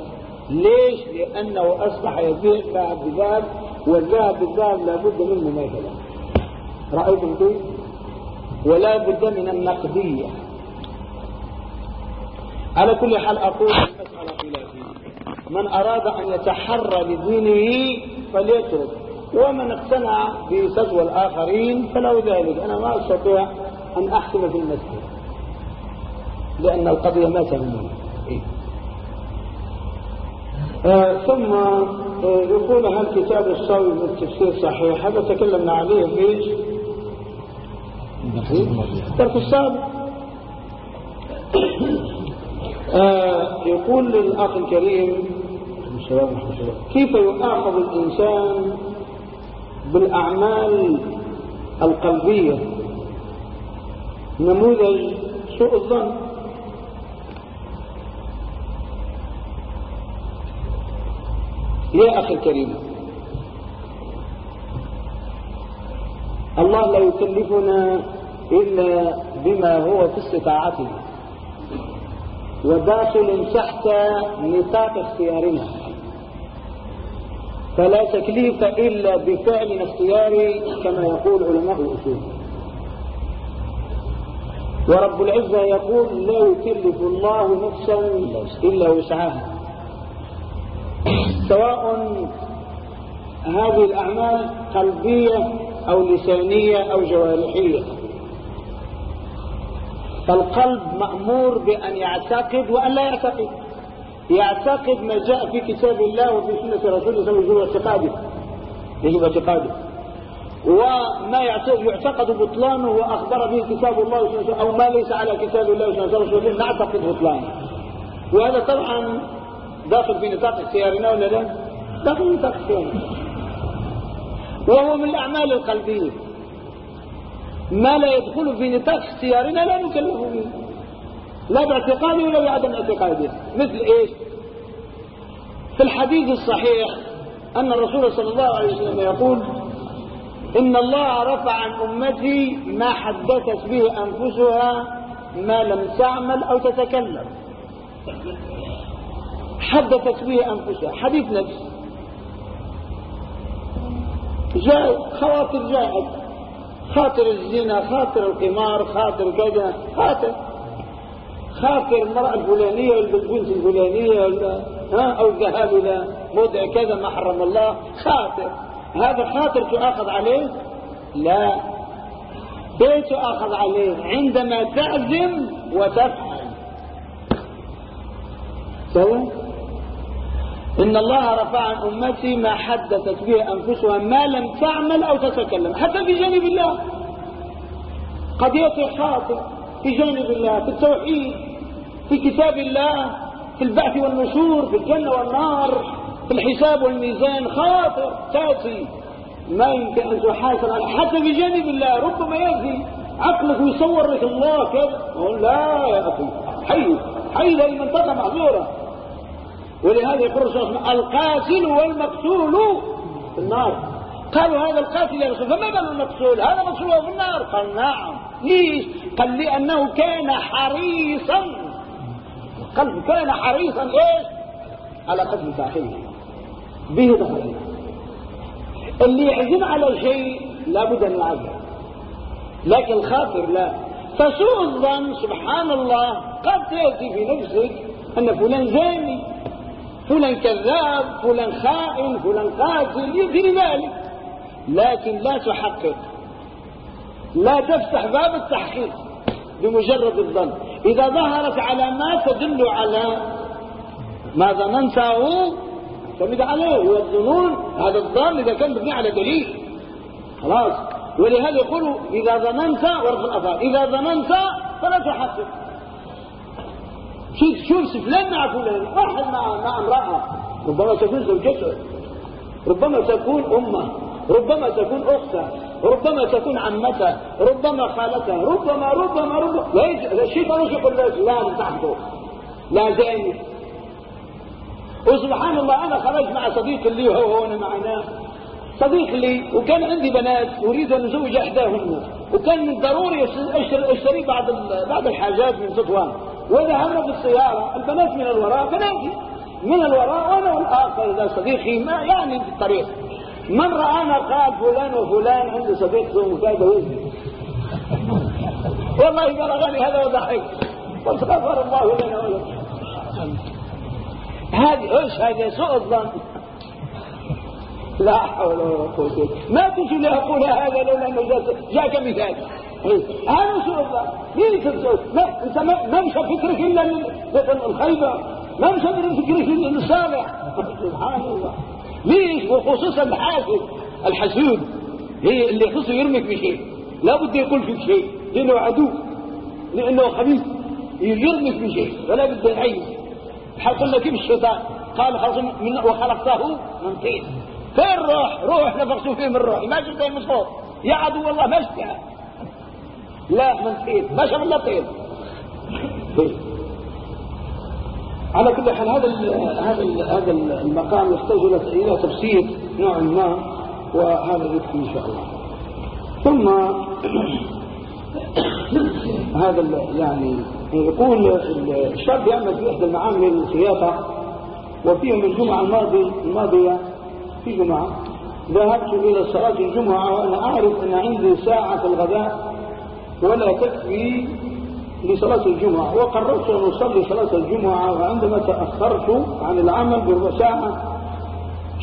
ليش؟ لأنه أصبح يبيع ذهب بذهب والذهب بالذهب لابد من مماثلة رأيتم كيف؟ ولا بد من النقدية. على كل حال أقول من أراد أن يتحرى لدينه فليترك. ومن اقتنع بفتوى الآخرين فله ذلك أنا ما أستطيع أن أحكم في المسجد لأن القضية ما تهمني إيه؟ آه ثم آه يقول هل كتاب الصوي من التفسير صحيح هذا تكلمنا عليه في إيش؟ ترك السابق آه يقول للأخ الكريم كيف يؤاخذ الإنسان بالأعمال القلبية. نموذج سوء الظن. يا أخي الكريم الله لا يكلفنا إلا بما هو في استطاعته وداخل تحت نطاق اختيارنا. فلا تكليف إلا بفعل اختياري كما يقول علماء الأصول. ورب العزة يقول لا يكلف الله نفسا إلا وسعها. سواء هذه الأعمال قلبية أو لسانية أو جوارحية. فالقلب مأمور بأن يعتقد وأن لا يعتقد. يعتقد ما جاء في كتاب الله وفي سنة رسوله صلى الله عليه وسلم اعتقاده. يجب اعتقاده. وما يعتقد بطلانه وأخبر به كتاب الله أو ما ليس على كتاب الله وسنة رسوله نعتقد بطلانه. وهذا طبعا داخل في نطاق اختيارنا ولا لا؟ داخل في نطاق اختيارنا. وهو من الأعمال القلبية. ما لا يدخل في نطاق اختيارنا لا نكلف به. لا باعتقاده ولا بعدم اعتقاده مثل إيش؟ في الحديث الصحيح أن الرسول صلى الله عليه وسلم يقول إن الله رفع عن أمتي ما حدثت به أنفسها ما لم تعمل أو تتكلم. حدثت به أنفسها. حديث نفس. جاء خواطر جاءت. خاطر الزنا خاطر القمار خاطر كذا خاطر خاطر المرأة الفلانية ولا البنت الفلانية ولا ها أو الذهاب إلى موضع كذا ما حرم الله. خاطر. هذا خاطر تؤاخذ عليه؟ لا. بيت تؤاخذ عليه. عندما تعزم وتفعل. سوى إن الله رفع عن أمتي ما حدثت به أنفسها ما لم تعمل أو تتكلم. حتى في جانب الله. قضية خاطئ في جانب الله في التوحيد. في كتاب الله في البعث والنشور في الجنة والنار في الحساب والميزان. خاطر تأتي ما يمكن أن تحاسب حتى في جانب الله. ربما يأتي عقلك يصور لك الله كذا. لا يا أخي. حي حي لأي منطقة معذورة. ولهذا يقول الرسول القاتل والمقتول في النار. قالوا هذا القاتل يا رسول فما بال المقتول؟ هذا مقتول في النار. قال نعم. ليش؟ قال لأنه كان حريصا. قلب كان حريصا إيش؟ على قتل فاخيه به دخل اللي يعزم على شيء لابد أن يعزم لكن الخاطر لا. فسوء الظن سبحان الله قد تأتي في نفسك أن فلان زاني فلان كذاب فلان خائن فلان قاتل يدري ذلك. لكن لا تحقق. لا تفتح باب التحقيق. بمجرد الظن. إذا ظهرت علامات تدل على ما ظننته اعتمد عليه هو الظنون هذا الظن إذا كان مبني على دليل. خلاص. ولهذا يقولوا إذا ظننت ورد الأفعال إذا ظننت فلا تحقق. شوف شوف فلان مع فلان واحد مع مع امرأة. ربما تكون زوجته. ربما تكون أمة. ربما تكون أخته ربما تكون عمته ربما خالته ربما ربما ربما. لا الشيطان إيش يقول لك لا تحته لا زاني وسبحان الله أنا خرجت مع صديق لي وهو هنا معنا. صديق لي وكان عندي بنات اريد أن ازوج إحداهن. وكان من ضروري اشتري بعض بعض الحاجات من تطوان وذهبنا بالسياره البنات من الوراء بناتي من الوراء وأنا والآخر. ذا صديقي ما يعني في الطريق من رآنا قال فلان وفلان عنده صديق ومكاد وزني والله بلغني هذا وضحك. قلت غفر الله لنا ولكم هذه إيش هذا سوء الظن. لا حول ولا قوة ما كنت لأقول هذا لولا أنه جاءك مثال. هذا سوء الظن. ليه ما أنت ما مشى فكرك إلا الخيبه ما مشى فكرك إلا الصالح. سبحان الله. ليش وخصوصا الحاسد الحسود. هي اللي يخصه يرمك بشيء لابد يقول فيك شيء. لأنه عدو. لأنه خبيث. يرمك بشيء ولا بد يعيش قلنا كيف الشيطان؟ قال خلص من وخلقته من طين فين روح؟ روح نفخته فيه من روح. ما شفت المصفوط يا عدو الله ما شفتها لا من طين ما شاف الا طين على كل حال هذا هذا هذا المقام يحتاج إلى تفسير نوعا ما وهذا يكفي إن شاء الله. ثم هذا يعني يقول الشاب يعمل في إحدى المعامل الخياطه وفي يوم الجمعة الماضي الماضية في جمعة. ذهبت إلى صلاة الجمعة وأنا أعرف أن عندي ساعة الغداء ولا تكفي لصلاة الجمعة. وقررت أن أصلي صلاة الجمعة وعندما تأخرت عن العمل بربع ساعة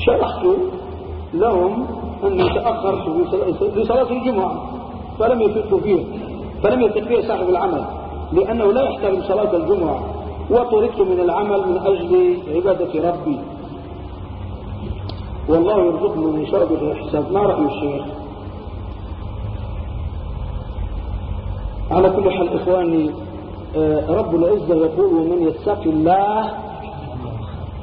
شرحت لهم أني تأخرت لصلاة الجمعة فلم يفقوا فيه فلم يفق فيه صاحب العمل لأنه لا يحترم صلاة الجمعة وطردت من العمل من أجل عبادة ربي. والله يرزقني من شرب الحساب ما رأي الشيخ. على كل حال إخواني آه، رب العزة يقول ومن يتق الله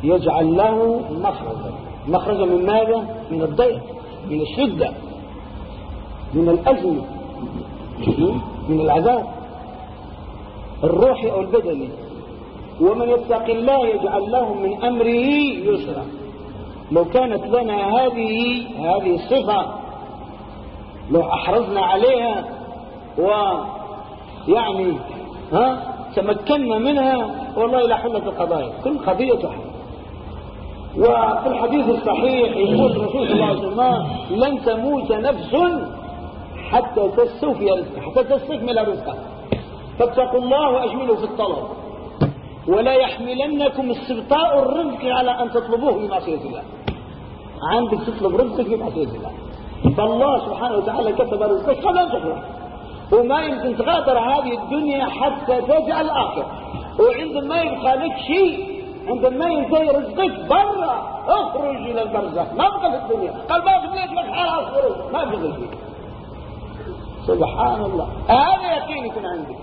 يجعل له مخرجا. مخرجا من ماذا؟ من الضيق من الشدة من الأزمة من العذاب الروحي أو البدني. ومن يتق الله يجعل له من أمره يسرا. لو كانت لنا هذه هذه الصفة لو أحرزنا عليها ويعني ها تمكنا منها والله لا حلت القضايا. كل قضية تحل وفي الحديث الصحيح يقول الرسول صلى الله عليه وسلم لن تموت نفس حتى تستوفي رزقها حتى تستكمل رزقها فاتقوا الله واجملوا في الطلب. ولا يحملنكم استبطاء الرزق على أن تطلبوه بمعصيه الله. عندك تطلب رزقك بمعصيه الله. فالله سبحانه وتعالى كتب رزقك قبل تخرج وما يمكن تغادر هذه الدنيا حتى تجعل الآخرة. وعندما يبقى لك شيء عندما ينتهي رزقك برا اخرج إلى البرزخ. ما بقى في الدنيا. قال ما بقيت لك حال اخرج ما بقى شيء سبحان الله. هذا يقين يكون عندك.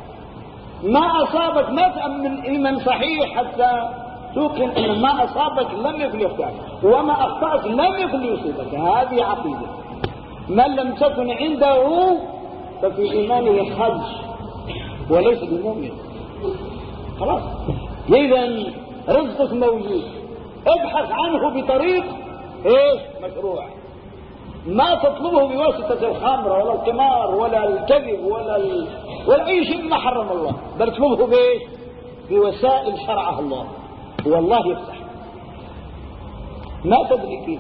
ما أصابك ما تأمن إيمان صحيح حتى توقن أن ما أصابك لم يكن يخطئك وما أخطأك لم يكن يصيبك هذه عقيدة. من لم تكن عنده ففي إيمانه خدش وليس بمؤمن. خلاص. إذا رزقك موجود. ابحث عنه بطريق إيش؟ مشروع. ما تطلبه بواسطة الخمر ولا القمار ولا الكذب ولا ال... ولا أي شيء ما حرم الله. بل اطلبه بإيش بوسائل شرعها الله. والله يفتح. ما تدري كيف.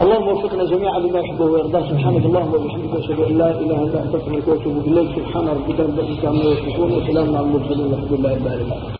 اللهم وفقنا جميعا لما يحبه ويرضاه. سبحانك اللهم وبحمدك أشهد أن لا إله إلا أنت أستغفرك وأتوب إليك. سبحان ربك رب العزة عما يصفون وسلام على المرسلين والحمد لله رب العالمين.